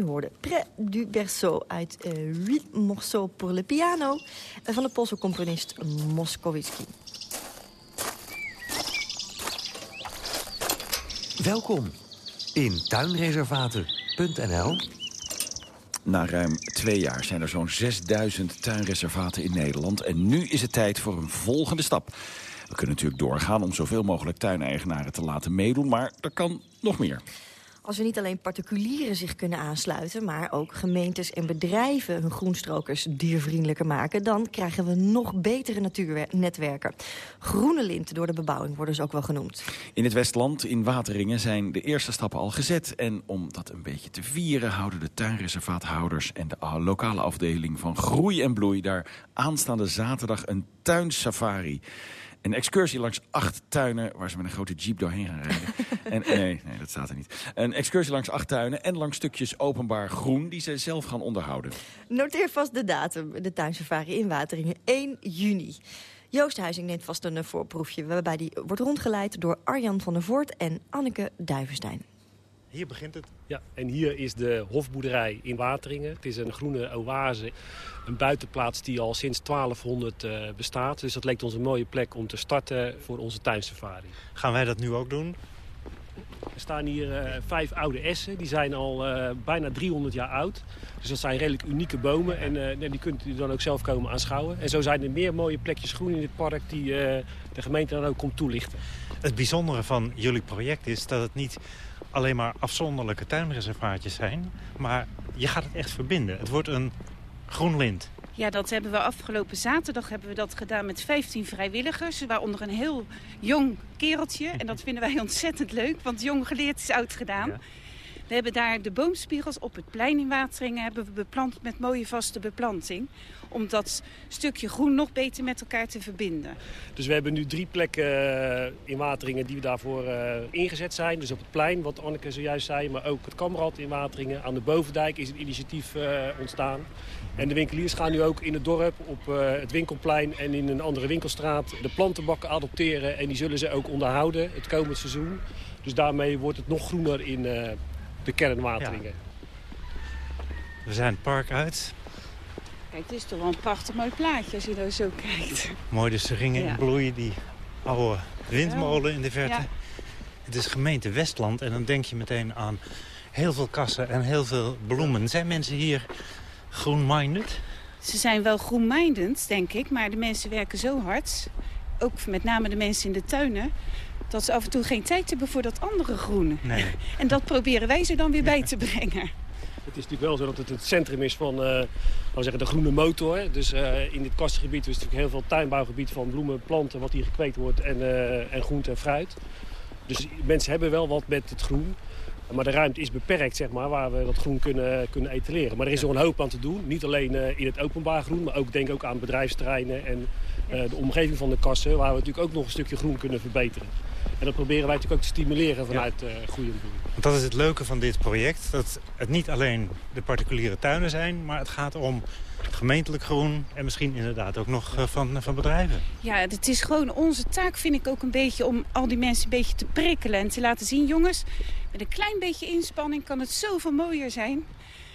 U hoorde Près du Berceau uit uh, Huit morceaux pour le piano... Uh, van de Poolse componist Moskowitski. Welkom in tuinreservaten.nl. Na ruim twee jaar zijn er zo'n 6000 tuinreservaten in Nederland. En nu is het tijd voor een volgende stap. We kunnen natuurlijk doorgaan om zoveel mogelijk tuineigenaren te laten meedoen... maar er kan nog meer. Als er niet alleen particulieren zich kunnen aansluiten... maar ook gemeentes en bedrijven hun groenstrokers diervriendelijker maken... dan krijgen we nog betere natuurnetwerken. Groene linten door de bebouwing worden ze ook wel genoemd. In het Westland, in Wateringen, zijn de eerste stappen al gezet. En om dat een beetje te vieren houden de tuinreservaathouders... en de lokale afdeling van Groei en Bloei daar aanstaande zaterdag een tuinsafari... Een excursie langs acht tuinen waar ze met een grote jeep doorheen gaan rijden. en, nee, nee, dat staat er niet. Een excursie langs acht tuinen en langs stukjes openbaar groen... die ze zelf gaan onderhouden. Noteer vast de datum, de tuinsafari in Wateringen, 1 juni. Joost Huizing neemt vast een voorproefje... waarbij die wordt rondgeleid door Arjan van der Voort en Anneke Duivenstein. Hier begint het. Ja, en hier is de hofboerderij in Wateringen. Het is een groene oase, een buitenplaats die al sinds 1200 uh, bestaat. Dus dat leek ons een mooie plek om te starten voor onze tuinsafari. Gaan wij dat nu ook doen? Er staan hier uh, vijf oude essen. Die zijn al uh, bijna 300 jaar oud. Dus dat zijn redelijk unieke bomen. En uh, die kunt u dan ook zelf komen aanschouwen. En zo zijn er meer mooie plekjes groen in dit park... die de gemeente dan ook komt toelichten. Het bijzondere van jullie project is dat het niet alleen maar afzonderlijke tuinreservaatjes zijn. Maar je gaat het echt verbinden. Het wordt een groen lint. Ja, dat hebben we afgelopen zaterdag hebben we dat gedaan met 15 vrijwilligers. Waaronder een heel jong kereltje. En dat vinden wij ontzettend leuk, want jong geleerd is oud gedaan. Ja. We hebben daar de boomspiegels op het plein in Wateringen hebben we beplant met mooie vaste beplanting. Om dat stukje groen nog beter met elkaar te verbinden. Dus we hebben nu drie plekken in Wateringen die we daarvoor uh, ingezet zijn. Dus op het plein, wat Anneke zojuist zei, maar ook het Kamrad in Wateringen. Aan de Bovendijk is een initiatief uh, ontstaan. En de winkeliers gaan nu ook in het dorp op het winkelplein en in een andere winkelstraat de plantenbakken adopteren. En die zullen ze ook onderhouden het komend seizoen. Dus daarmee wordt het nog groener in de kernwateringen. Ja. We zijn het park uit. Kijk, het is toch wel een prachtig mooi plaatje als je daar zo kijkt. Mooi de seringen ja. in bloei, die oude windmolen in de verte. Ja. Het is gemeente Westland en dan denk je meteen aan heel veel kassen en heel veel bloemen. Zijn mensen hier groen-minded? Ze zijn wel groen-minded, denk ik, maar de mensen werken zo hard. Ook met name de mensen in de tuinen dat ze af en toe geen tijd hebben voor dat andere groene. Nee. En dat proberen wij ze dan weer bij te brengen. Het is natuurlijk wel zo dat het het centrum is van uh, zeggen, de groene motor. Dus uh, in dit kastengebied is natuurlijk heel veel tuinbouwgebied van bloemen, planten... wat hier gekweekt wordt en, uh, en groente en fruit. Dus mensen hebben wel wat met het groen. Maar de ruimte is beperkt, zeg maar, waar we dat groen kunnen, kunnen etaleren. Maar er is nog een hoop aan te doen. Niet alleen in het openbaar groen, maar ook denk ook aan bedrijfsterreinen... en de omgeving van de kassen, waar we natuurlijk ook nog een stukje groen kunnen verbeteren. En dat proberen wij natuurlijk ook te stimuleren vanuit ja. uh, Goede Bloei. Want dat is het leuke van dit project. Dat het niet alleen de particuliere tuinen zijn, maar het gaat om gemeentelijk groen en misschien inderdaad ook nog uh, van, van bedrijven. Ja, het is gewoon onze taak, vind ik ook een beetje, om al die mensen een beetje te prikkelen en te laten zien, jongens, met een klein beetje inspanning kan het zoveel mooier zijn.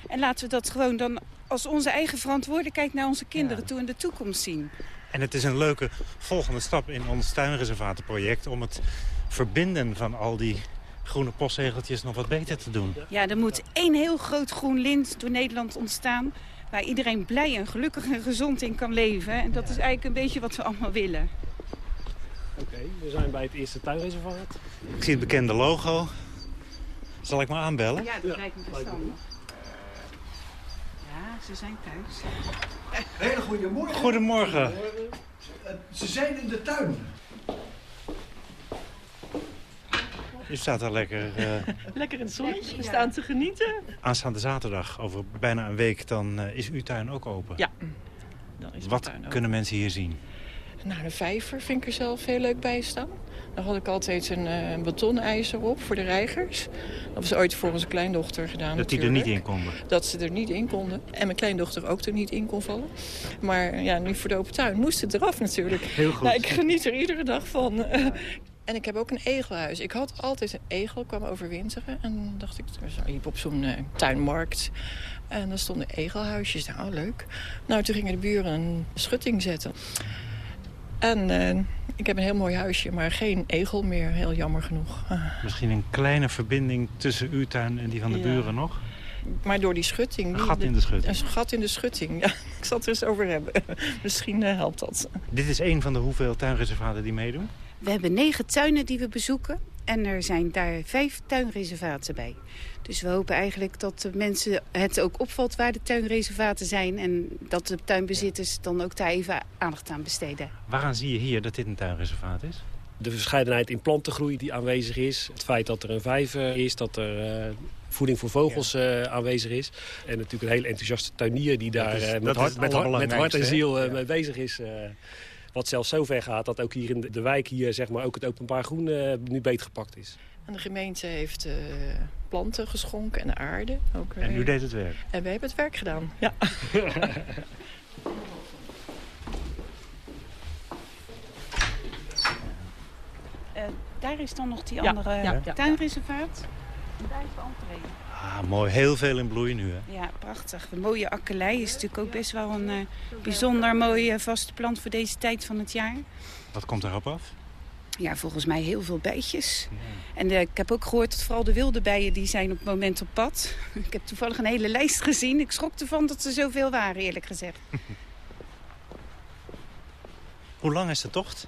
En laten we dat gewoon dan als onze eigen verantwoordelijkheid naar onze kinderen ja. toe in de toekomst zien. En het is een leuke volgende stap in ons tuinreservatenproject... om het verbinden van al die groene postzegeltjes nog wat beter te doen. Ja, er moet één heel groot groen lint door Nederland ontstaan... waar iedereen blij en gelukkig en gezond in kan leven. En dat is eigenlijk een beetje wat we allemaal willen. Oké, okay, we zijn bij het eerste tuinreservaat. Ik zie het bekende logo. Zal ik maar aanbellen? Ja, dat lijkt me verstandig. Ja, ze zijn thuis. Hele goedemorgen. Goedemorgen. Ze zijn in de tuin. Je staat daar lekker... Uh... lekker in het zonnetje. We staan te genieten. Aanstaande zaterdag, over bijna een week, dan uh, is uw tuin ook open. Ja. Dan is Wat kunnen mensen hier zien? Nou, een vijver vind ik er zelf heel leuk bij staan. Daar had ik altijd een uh, betonijzer op voor de reigers. Dat was ooit voor onze kleindochter gedaan Dat die er niet in konden? Dat ze er niet in konden. En mijn kleindochter ook er niet in kon vallen. Maar ja, nu voor de open tuin moest het eraf natuurlijk. Heel goed. Nou, ik geniet er iedere dag van. En ik heb ook een egelhuis. Ik had altijd een egel, kwam overwinteren. En dacht ik, ik liep op zo'n uh, tuinmarkt. En daar stonden egelhuisjes. Nou, leuk. Nou, toen gingen de buren een schutting zetten. En uh, ik heb een heel mooi huisje, maar geen egel meer. Heel jammer genoeg. Misschien een kleine verbinding tussen uw tuin en die van de ja. buren nog? Maar door die schutting... Een gat in de schutting. Een gat in de schutting, ja. Ik zal het er eens over hebben. Misschien uh, helpt dat. Dit is een van de hoeveel tuinreservaten die meedoen? We hebben negen tuinen die we bezoeken. En er zijn daar vijf tuinreservaten bij. Dus we hopen eigenlijk dat de mensen het ook opvalt waar de tuinreservaten zijn. En dat de tuinbezitters dan ook daar even aandacht aan besteden. Waaraan zie je hier dat dit een tuinreservaat is? De verscheidenheid in plantengroei die aanwezig is. Het feit dat er een vijver is, dat er... Uh, voeding voor vogels ja. uh, aanwezig is. En natuurlijk een hele enthousiaste tuinier die daar uh, met, hart, met, hart, met, hart, en ziel uh, mee bezig is. Wat zelfs zo ver gaat dat ook hier in de wijk hier, zeg maar, ook het openbaar groen uh, nu beter gepakt is. En de gemeente heeft uh, planten geschonken en aarde. Ook en u deed het werk? En wij hebben het werk gedaan, ja. uh, daar is dan nog die andere ja, ja, tuinreservaat. En daar is de entree. Ah, mooi. Heel veel in bloei nu, hè? Ja, prachtig. De mooie akkelei is natuurlijk ook best wel een uh, bijzonder mooie vaste plant voor deze tijd van het jaar. Wat komt erop af? Ja, volgens mij heel veel bijtjes. Ja. En uh, ik heb ook gehoord dat vooral de wilde bijen die zijn op het moment op pad. ik heb toevallig een hele lijst gezien. Ik schrok ervan dat ze zoveel waren, eerlijk gezegd. Hoe lang is de tocht?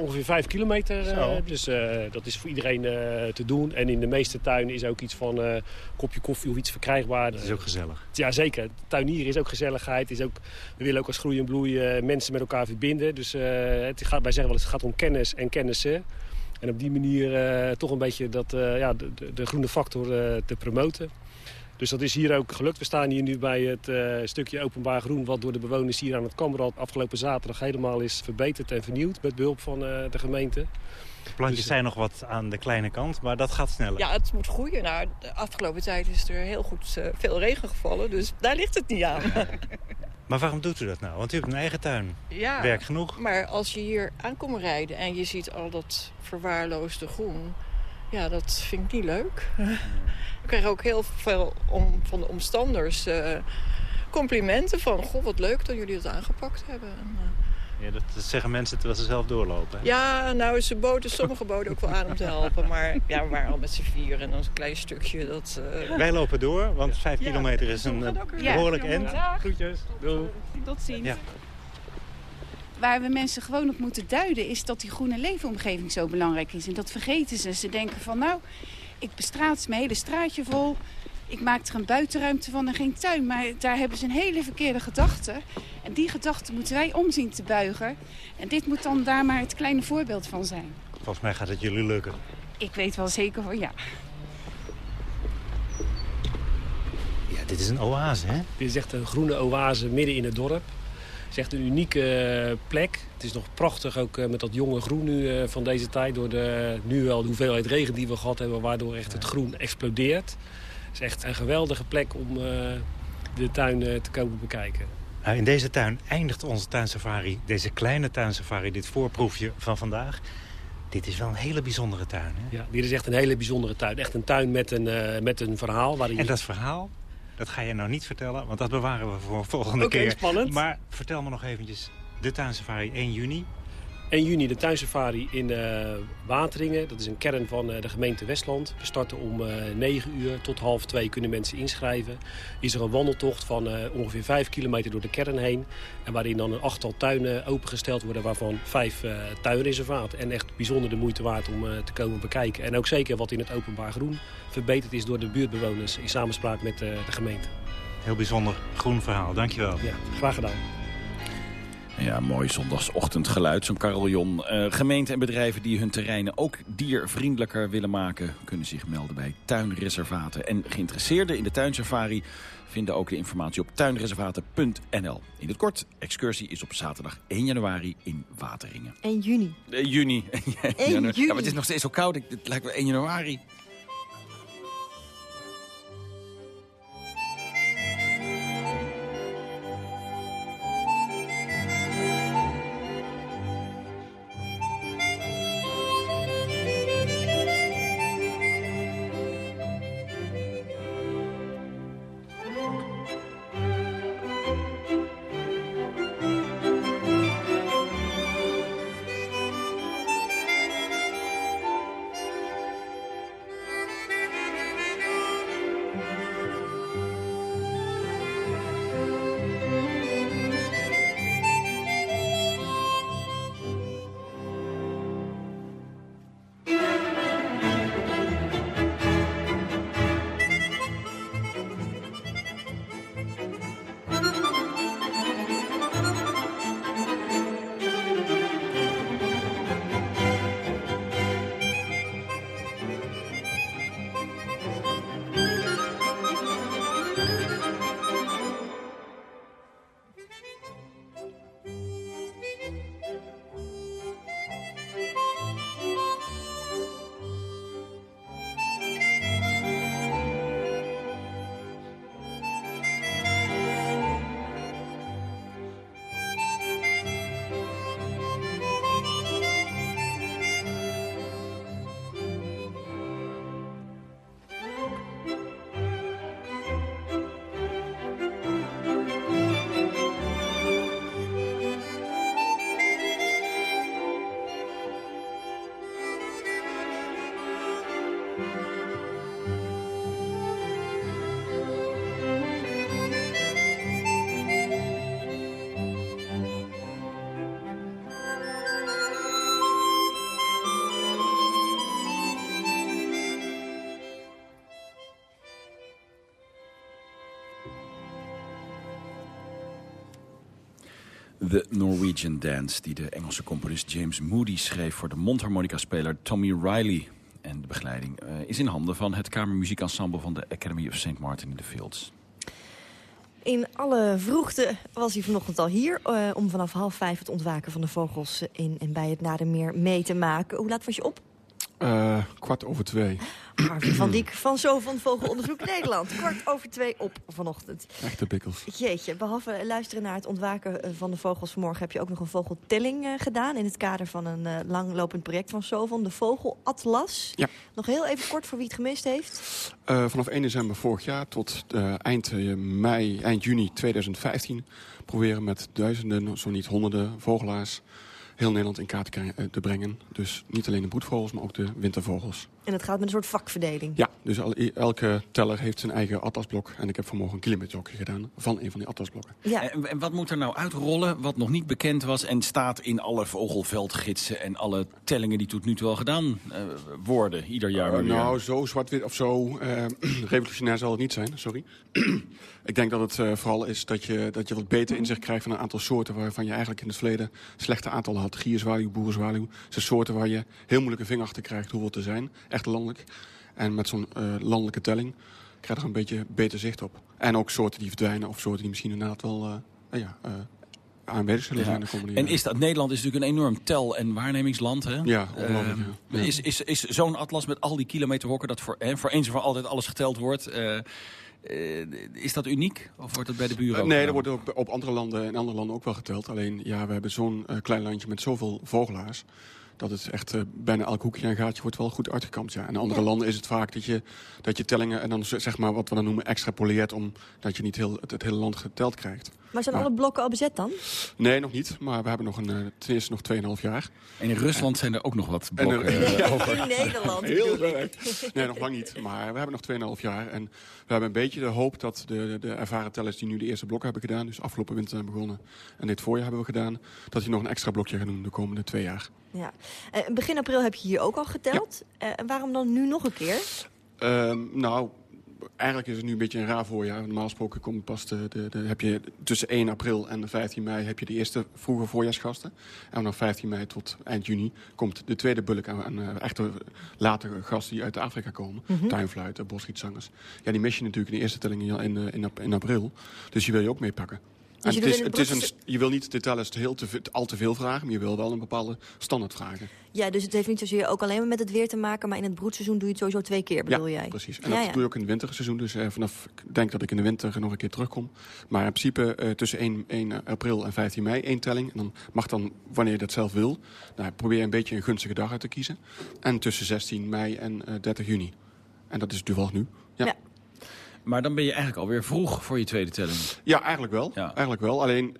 Ongeveer 5 kilometer. Uh, dus uh, dat is voor iedereen uh, te doen. En in de meeste tuinen is ook iets van een kopje koffie of iets verkrijgbaar. Dat is ook gezellig. Ja, zeker. Tuinieren is ook gezelligheid. Is ook, we willen ook als groei en bloei mensen met elkaar verbinden. Dus het gaat, wij zeggen wel eens, het gaat om kennis en kennissen. En op die manier toch een beetje dat, ja, de, de, de, groene factor te promoten. Dus dat is hier ook gelukt. We staan hier nu bij het uh, stukje openbaar groen... wat door de bewoners hier aan het Kammerad afgelopen zaterdag helemaal is verbeterd en vernieuwd... met behulp van uh, de gemeente. De plantjes dus, zijn nog wat aan de kleine kant, maar dat gaat sneller. Ja, het moet groeien. Nou, de afgelopen tijd is er heel goed uh, veel regen gevallen, dus daar ligt het niet aan. maar waarom doet u dat nou? Want u hebt een eigen tuin. Ja, Werk genoeg. maar als je hier aankomt rijden en je ziet al dat verwaarloosde groen... ja, dat vind ik niet leuk. Ik krijg ook heel veel om, van de omstanders uh, complimenten van... goh, wat leuk dat jullie dat aangepakt hebben. En, uh... ja, dat zeggen mensen terwijl ze zelf doorlopen. Hè? Ja, nou, ze boden, sommige boden ook wel aan om te helpen. Maar ja, we waren al met z'n vier en dan een klein stukje. Dat, uh... Wij lopen door, want vijf ja. kilometer is een behoorlijk end. Groetjes. Doei. Tot ziens. Waar we mensen gewoon op moeten duiden is dat die groene leefomgeving zo belangrijk is. En dat vergeten ze. Ze denken van nou, ik bestraat mijn hele straatje vol. Ik maak er een buitenruimte van en geen tuin. Maar daar hebben ze een hele verkeerde gedachte. En die gedachte moeten wij omzien te buigen. En dit moet dan daar maar het kleine voorbeeld van zijn. Volgens mij gaat het jullie lukken. Ik weet wel zeker van ja. Ja, dit is een oase, hè? Dit is echt een groene oase midden in het dorp. Het is echt een unieke eh, plek. Het is nog prachtig, ook eh, met dat jonge groen nu eh, van deze tijd. Door de, nu wel de hoeveelheid regen die we gehad hebben, waardoor echt het groen explodeert. Het is echt een geweldige plek om de tuin te komen bekijken. Nou, in deze tuin eindigt onze tuinsafari, deze kleine tuinsafari, dit voorproefje van vandaag. Dit is wel een hele bijzondere tuin, hè? Ja, dit is echt een hele bijzondere tuin. Echt een tuin met een, uh, met een verhaal. Waarin En dat verhaal, dat ga je nou niet vertellen, want dat bewaren we voor volgende okay, keer. spannend. Maar vertel me nog eventjes, de tuinsafari 1 juni. 1 juni de tuinsafari in uh, Wateringen. Dat is een kern van uh, de gemeente Westland. We starten om uh, 9 uur tot half 2 kunnen mensen inschrijven. Is er een wandeltocht van ongeveer 5 kilometer door de kern heen. En waarin dan een achttal tuinen opengesteld worden waarvan vijf tuinreservaten. En echt bijzonder de moeite waard om te komen bekijken. En ook zeker wat in het openbaar groen verbeterd is door de buurtbewoners in samenspraak met de gemeente. Heel bijzonder groen verhaal, dankjewel. Ja, graag gedaan. Ja, mooi zondagsochtendgeluid, zo'n carillon. Uh, gemeenten en bedrijven die hun terreinen ook diervriendelijker willen maken... kunnen zich melden bij tuinreservaten. En geïnteresseerden in de tuinsafari vinden ook de informatie op tuinreservaten.nl. In het kort, excursie is op zaterdag 1 januari in Wateringen. 1 juni. Uh, juni. 1 juni. Ja, maar het is nog steeds zo koud, het lijkt wel 1 januari. The Norwegian Dance, die de Engelse componist James Moody schreef... voor de mondharmonica-speler Tommy Riley. En de begeleiding uh, is in handen van het kamermuziekensemble... van de Academy of St. Martin in the Fields. In alle vroegte was hij vanochtend al hier... Uh, om vanaf half vijf het ontwaken van de vogels in en bij het Nadermeer mee te maken. Hoe laat was je op? Uh, kwart over twee. Harvey van Diek van Zo van Vogelonderzoek Nederland. Kwart over twee op vanochtend. Echte bikkels. Jeetje, behalve luisteren naar het ontwaken van de vogels vanmorgen... heb je ook nog een vogeltelling uh, gedaan... in het kader van een langlopend project van Sovon, de Vogelatlas. Ja. Nog heel even kort voor wie het gemist heeft. Uh, vanaf 1 december vorig jaar tot eind mei, eind juni 2015... proberen met duizenden, zo niet honderden vogelaars heel Nederland in kaart te brengen. Dus niet alleen de broedvogels, maar ook de wintervogels. En het gaat met een soort vakverdeling? Ja, dus elke teller heeft zijn eigen atlasblok. En ik heb vanmorgen een kilometerhokje gedaan van een van die atlasblokken. Ja. En, en, wat moet er nou uitrollen wat nog niet bekend was... en staat in alle vogelveldgidsen en alle tellingen die tot nu toe al gedaan uh, worden? Ieder jaar uh, Nou, zo zwart-wit of zo uh, revolutionair zal het niet zijn, sorry. ik denk dat het vooral is dat je, dat je wat beter inzicht krijgt van een aantal soorten... waarvan je eigenlijk in het verleden slechte aantallen had. Gierzwaluw, boerenzwaluw. Zijn soorten waar je heel moeilijk een vinger achter krijgt hoeveel te zijn. Echt landelijk. En met zo'n uh, landelijke telling krijg je er een beetje beter zicht op. En ook soorten die verdwijnen of soorten die misschien inderdaad wel uh, ja, uh, aanwezig zullen zijn. Ja. En is dat, Nederland is natuurlijk een enorm tel- en waarnemingsland. Hè? Ja, ongelooflijk. Ja. Is, is, is zo'n atlas met al die kilometerhokken dat voor, hè, voor eens en voor altijd alles geteld wordt... Uh, is dat uniek? Of wordt het bij de buren Nee, dat wordt op, op, andere landen en andere landen ook wel geteld. Alleen, ja, we hebben zo'n uh, klein landje met zoveel vogelaars dat het echt uh, bijna elk hoekje en gaatje wordt wel goed uitgekampt. Ja. In andere ja. landen is het vaak dat je, dat je tellingen en dan zeg maar wat we dan noemen extrapoleert... omdat je niet heel, het, het hele land geteld krijgt. Maar zijn maar, alle blokken al bezet dan? Nee, nog niet. Maar we hebben nog een, uh, ten eerste nog 2,5 jaar. En in Rusland en, zijn er ook nog wat blokken en, uh, ja, over. In Nederland. Heel Nee, nog lang niet. Maar we hebben nog 2,5 jaar. En we hebben een beetje de hoop dat de, de, de ervaren tellers die nu de eerste blokken hebben gedaan... dus afgelopen winter zijn begonnen en dit voorjaar hebben we gedaan... dat die nog een extra blokje gaan doen de komende twee jaar. Ja. Uh, begin april heb je hier ook al geteld. Ja. En waarom dan nu nog een keer? Uh, nou, eigenlijk is het nu een beetje een raar voorjaar. Normaal gesproken komt pas de, de, de, heb je tussen 1 april en 15 mei heb je de eerste vroege voorjaarsgasten. En vanaf 15 mei tot eind juni komt de tweede bulk aan, aan echte latere gasten die uit Afrika komen. Mm -hmm. Tuinfluiten. Ja, die mis je natuurlijk in de eerste telling in, in, in april. Dus die wil je ook meepakken. Dus het is, het is een, je wil niet de tellers heel te, al te veel vragen, maar je wil wel een bepaalde standaard vragen. Ja, dus het heeft niet zozeer ook alleen maar met het weer te maken, maar in het broedseizoen doe je het sowieso twee keer, bedoel ja, jij? precies. En ja, dat ja. doe je ook in het winterseizoen. Dus eh, vanaf, ik denk dat ik in de winter nog een keer terugkom. Maar in principe eh, tussen 1, 1, april en 15 mei één telling. En dan mag dan, wanneer je dat zelf wil, nou, probeer een beetje een gunstige dag uit te kiezen. En tussen 16 mei en uh, 30 juni. En dat is toevallig nu. ja. Maar dan ben je eigenlijk alweer vroeg voor je tweede telling. Ja, eigenlijk wel. Ja. Eigenlijk wel. Alleen...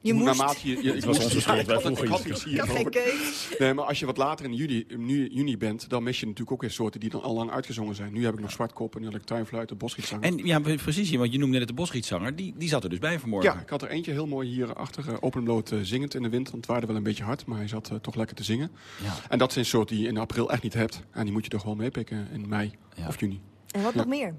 Je moest. Naarmate je, je, het was onze schuld, wij vroegen je. Ik geen keus. Nee, maar als je wat later in juli, juni, juni bent... dan mis je natuurlijk ook weer soorten die dan al lang uitgezongen zijn. Nu heb ik nog zwartkop en nu heb ik tuinfluiten, bosrietzanger. En ja, precies. Want je noemde net de bosrietzanger. Die, die zat er dus bij vanmorgen. Ja, ik had er eentje heel mooi hier achter uh, openbloot uh, zingend in de wind. Want het waarde wel een beetje hard, maar hij zat uh, toch lekker te zingen. Ja. En dat zijn soorten die je in april echt niet hebt. En die moet je toch wel meepikken in mei ja. of juni. En wat nog meer?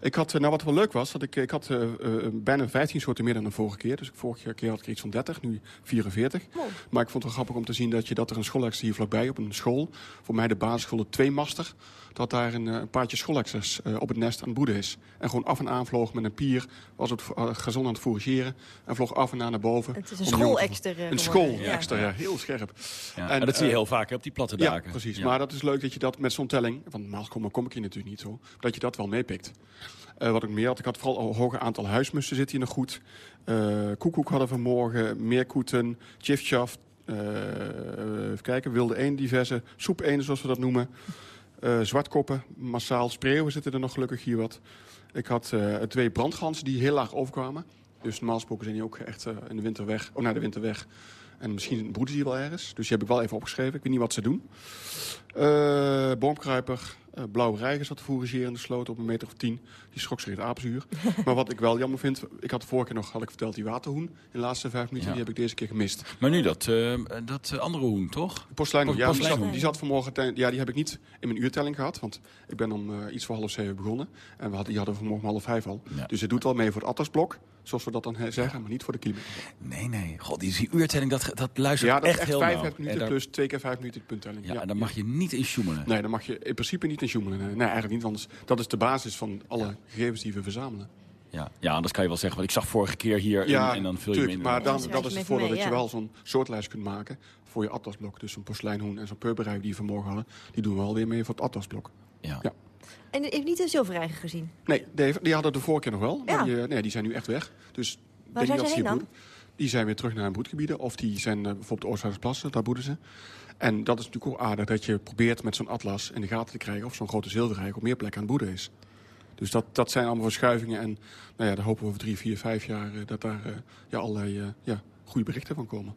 Ik had, nou wat wel leuk was, dat ik, ik had uh, uh, bijna 15 soorten meer dan de vorige keer. Dus vorige keer had ik iets van 30, nu 44. Oh. Maar ik vond het wel grappig om te zien dat, je, dat er een schoolexer hier vlakbij op een school, voor mij de basisschool de Tweemaster, dat daar een, een paardje schoolexers uh, op het nest aan het broeden is. En gewoon af en aan vloog met een pier, was het gezond aan het fourageren en vloog af en aan naar boven. Het is een schoolexter. Een schoolexter, ja. ja. heel scherp. Ja, en dat zie je heel vaak op die platte daken. Ja, precies. Maar dat is leuk dat je dat met zo'n telling, want normaal kom, kom ik hier natuurlijk niet zo, dat dat wel meepikt. Uh, wat ik meer had, ik had vooral een hoger aantal huismussen zit hier nog goed. Uh, koekoek hadden vanmorgen, meerkoeten, chifchaf, uh, even kijken, wilde een diverse, soep een zoals we dat noemen. Zwartkoppen, massaal spreeuwen zitten er nog gelukkig hier wat. Ik had twee brandgansen die heel laag overkwamen. Dus normaal gesproken zijn die ook echt in de winter weg, of naar de winter weg. En misschien broeden ze hier wel ergens. Dus die heb ik wel even opgeschreven. Ik weet niet wat ze doen. Boomkruiper, Uh, blauwe reiger zat te in de sloot op een meter of tien. Die schrok zich het apenzuur. maar wat ik wel jammer vind, ik had de vorige keer nog, had ik verteld, die waterhoen. In de laatste vijf minuten, die heb ik deze keer gemist. Maar nu dat, uh, dat andere hoen, toch? Porselein, ja, die zat, die zat, vanmorgen, ja, die heb ik niet in mijn uurtelling gehad. Want ik ben om uh, iets voor half zeven begonnen. En we hadden, die hadden vanmorgen half vijf al. Ja. Dus het doet wel mee voor het atlasblok, zoals we dat dan zeggen, maar niet voor de kilometer. Nee, nee. God, die, die uurtelling, dat, dat luistert ja, dat echt, echt heel vijf, vijf minuten plus twee keer vijf minuten punttelling. Ja, ja, en daar mag je niet in sjoemelen. Nee, daar mag je in principe niet in sjoemelen. Nee, eigenlijk niet, want dat is de basis van alle gegevens die we verzamelen. Ja, ja, anders kan je wel zeggen, want ik zag vorige keer hier ja, en dan vul je tuurlijk, maar dan, dat is het voordeel dat je wel zo'n soortlijst kunt maken voor je atlasblok. Dus zo'n porseleinhoen en zo'n purberijf die we vanmorgen hadden, die doen we alweer mee voor het atlasblok. Ja. Ja. En heeft niet een zilverreiger gezien? Nee, die, die hadden de vorige keer nog wel. Maar die, nee, die zijn nu echt weg. Dus Waar zijn ze heen dan? Die zijn weer terug naar hun broedgebieden. Of die zijn uh, bijvoorbeeld Oostvaardersplassen, daar boeden ze. En dat is natuurlijk ook aardig dat je probeert met zo'n atlas in de gaten te krijgen... of zo'n grote zilverrijk op meer plekken aan het boeden is. Dus dat, dat zijn allemaal verschuivingen. En nou ja, daar hopen we over drie, vier, vijf jaar... Uh, dat daar uh, ja, allerlei ja, goede berichten van komen.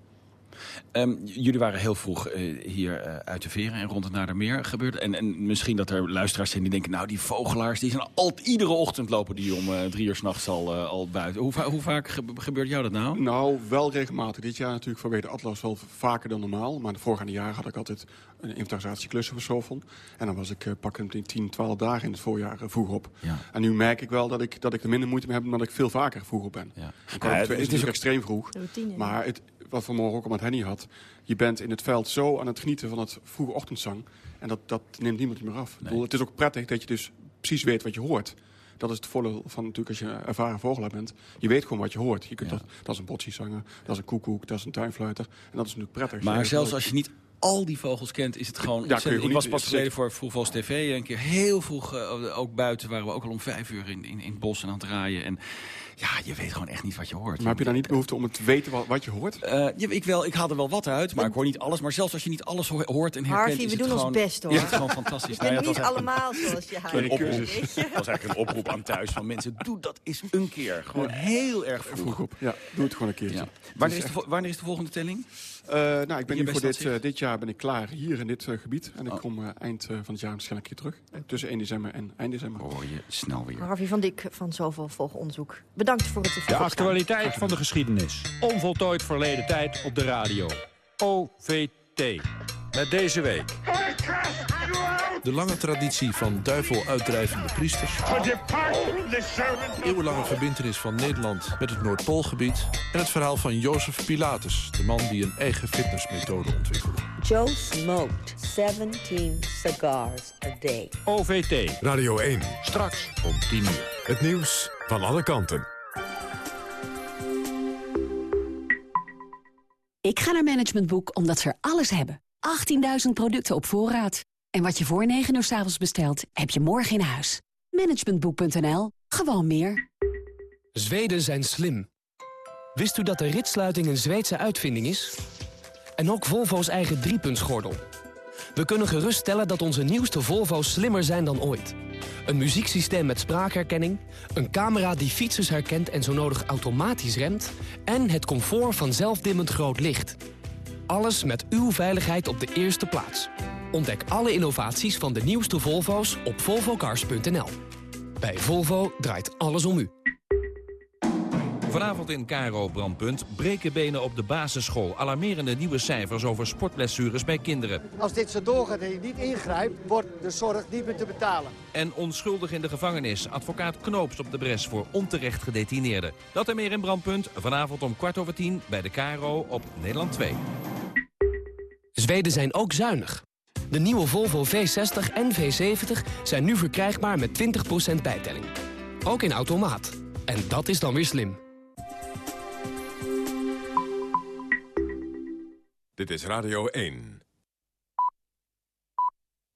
Um, jullie waren heel vroeg uh, hier uh, uit de veren en rond het Nadermeer gebeurd. En, en misschien dat er luisteraars zijn die denken... nou, die vogelaars, die zijn al, iedere ochtend lopen die om uh, drie uur s'nachts al, al buiten. Hoe, hoe vaak gebeurt jou dat nou? Nou, wel regelmatig. Dit jaar natuurlijk vanwege de Atlas wel vaker dan normaal. Maar de voorgaande jaren had ik altijd een inventarisatieklussen voor Sofon. En dan was ik uh, pak hem 10, 12 dagen in het voorjaar vroeg op. Ja. En nu merk ik wel dat ik, dat ik er minder moeite mee heb... omdat ik veel vaker vroeg op ben. Ja. Ja, het, het is ook extreem vroeg. Routine. Maar het, wat vanmorgen ook al met Henny had. Je bent in het veld zo aan het genieten van het vroege ochtendzang. En dat, dat neemt niemand meer af. Nee. Bedoel, het is ook prettig dat je dus precies weet wat je hoort. Dat is het voordeel van natuurlijk als je ervaren vogelaar bent. Je weet gewoon wat je hoort. Je kunt ja. dat, dat is een botsiezanger, dat is een koekoek, dat is een tuinfluiter. En dat is natuurlijk prettig. Maar zelfs als je niet al die vogels kent, is het gewoon... Ja, ik was pas geleden voor Vroegvals TV een keer heel vroeg, uh, ook buiten, waren we ook al om vijf uur in, in, in het bos en aan het draaien. En ja, je weet gewoon echt niet wat je hoort. Maar heb je dan niet behoefte om het te weten wat, wat je hoort? Uh, ja, ik, wel, ik haal er wel wat uit, maar ik hoor niet alles. Maar zelfs als je niet alles hoort en herkent, Harvey, is we doen gewoon, ons best, hoor. Is het gewoon fantastisch. nou, ja, niet allemaal zoals je oproep, Dat was eigenlijk een oproep aan thuis van mensen. Doe dat eens een keer. Gewoon ja. heel erg vroeg. vroeg op. Ja, doe het gewoon een keertje. Ja. Wanneer, is de, wanneer is de volgende telling? Uh, nou, ik ben nu voor dit, uh, dit jaar ben ik klaar hier in dit uh, gebied. En ik oh. kom eind van het jaar waarschijnlijk hier terug. Tussen 1 december en eind december. Hoor je snel weer. Harvey van Dik van Zoveel Volgonderzoek. Bedankt voor het De actualiteit van de geschiedenis. Onvoltooid verleden tijd op de radio. OVT. Met deze week... De lange traditie van duivel uitdrijvende priesters. Eeuwenlange verbintenis van Nederland met het Noordpoolgebied. En het verhaal van Jozef Pilatus, de man die een eigen fitnessmethode ontwikkelde. Joe smoked 17 cigars a day. OVT. Radio 1. Straks om 10 uur. Het nieuws van alle kanten. Ik ga naar Management Boek omdat ze er alles hebben. 18.000 producten op voorraad. En wat je voor 9 uur 's avonds bestelt, heb je morgen in huis. Managementboek.nl. Gewoon meer. Zweden zijn slim. Wist u dat de ritsluiting een Zweedse uitvinding is? En ook Volvo's eigen driepuntsgordel. We kunnen geruststellen dat onze nieuwste Volvo's slimmer zijn dan ooit. Een muzieksysteem met spraakherkenning, een camera die fietsers herkent en zo nodig automatisch remt... en het comfort van zelfdimmend groot licht. Alles met uw veiligheid op de eerste plaats. Ontdek alle innovaties van de nieuwste Volvo's op volvocars.nl. Bij Volvo draait alles om u. Vanavond in Caro Brandpunt breken benen op de basisschool. Alarmerende nieuwe cijfers over sportblessures bij kinderen. Als dit zo doorgaat en je niet ingrijpt, wordt de zorg niet meer te betalen. En onschuldig in de gevangenis. Advocaat Knoops op de bres voor onterecht gedetineerden. Dat en meer in Brandpunt. Vanavond om kwart over tien bij de Caro op Nederland 2. Zweden zijn ook zuinig. De nieuwe Volvo V60 en V70 zijn nu verkrijgbaar met 20% bijtelling. Ook in automaat. En dat is dan weer slim. Dit is Radio 1.